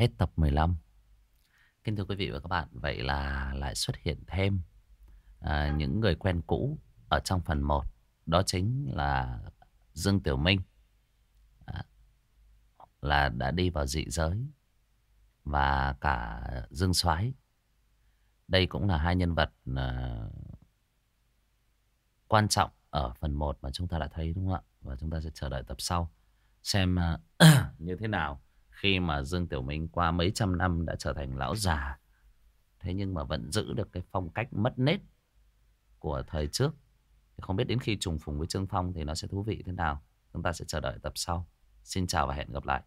Hết tập 15 Kính thưa quý vị và các bạn Vậy là lại xuất hiện thêm à, Những người quen cũ Ở trong phần 1 Đó chính là Dương Tiểu Minh. À, Là đã đi vào dị giới Và cả Dương Soái. Đây cũng là hai nhân vật à, Quan trọng Ở phần 1 mà chúng ta đã thấy đúng không ạ? Và chúng ta sẽ chờ đợi tập sau Xem uh, như thế nào khi mà Dương Tiểu Minh qua mấy trăm năm đã trở thành lão già. Thế nhưng mà vẫn giữ được cái phong cách mất nết của thời trước. Không biết đến khi trùng phùng với Trương Phong thì nó sẽ thú vị thế nào. Chúng ta sẽ chờ đợi tập sau. Xin chào và hẹn gặp lại.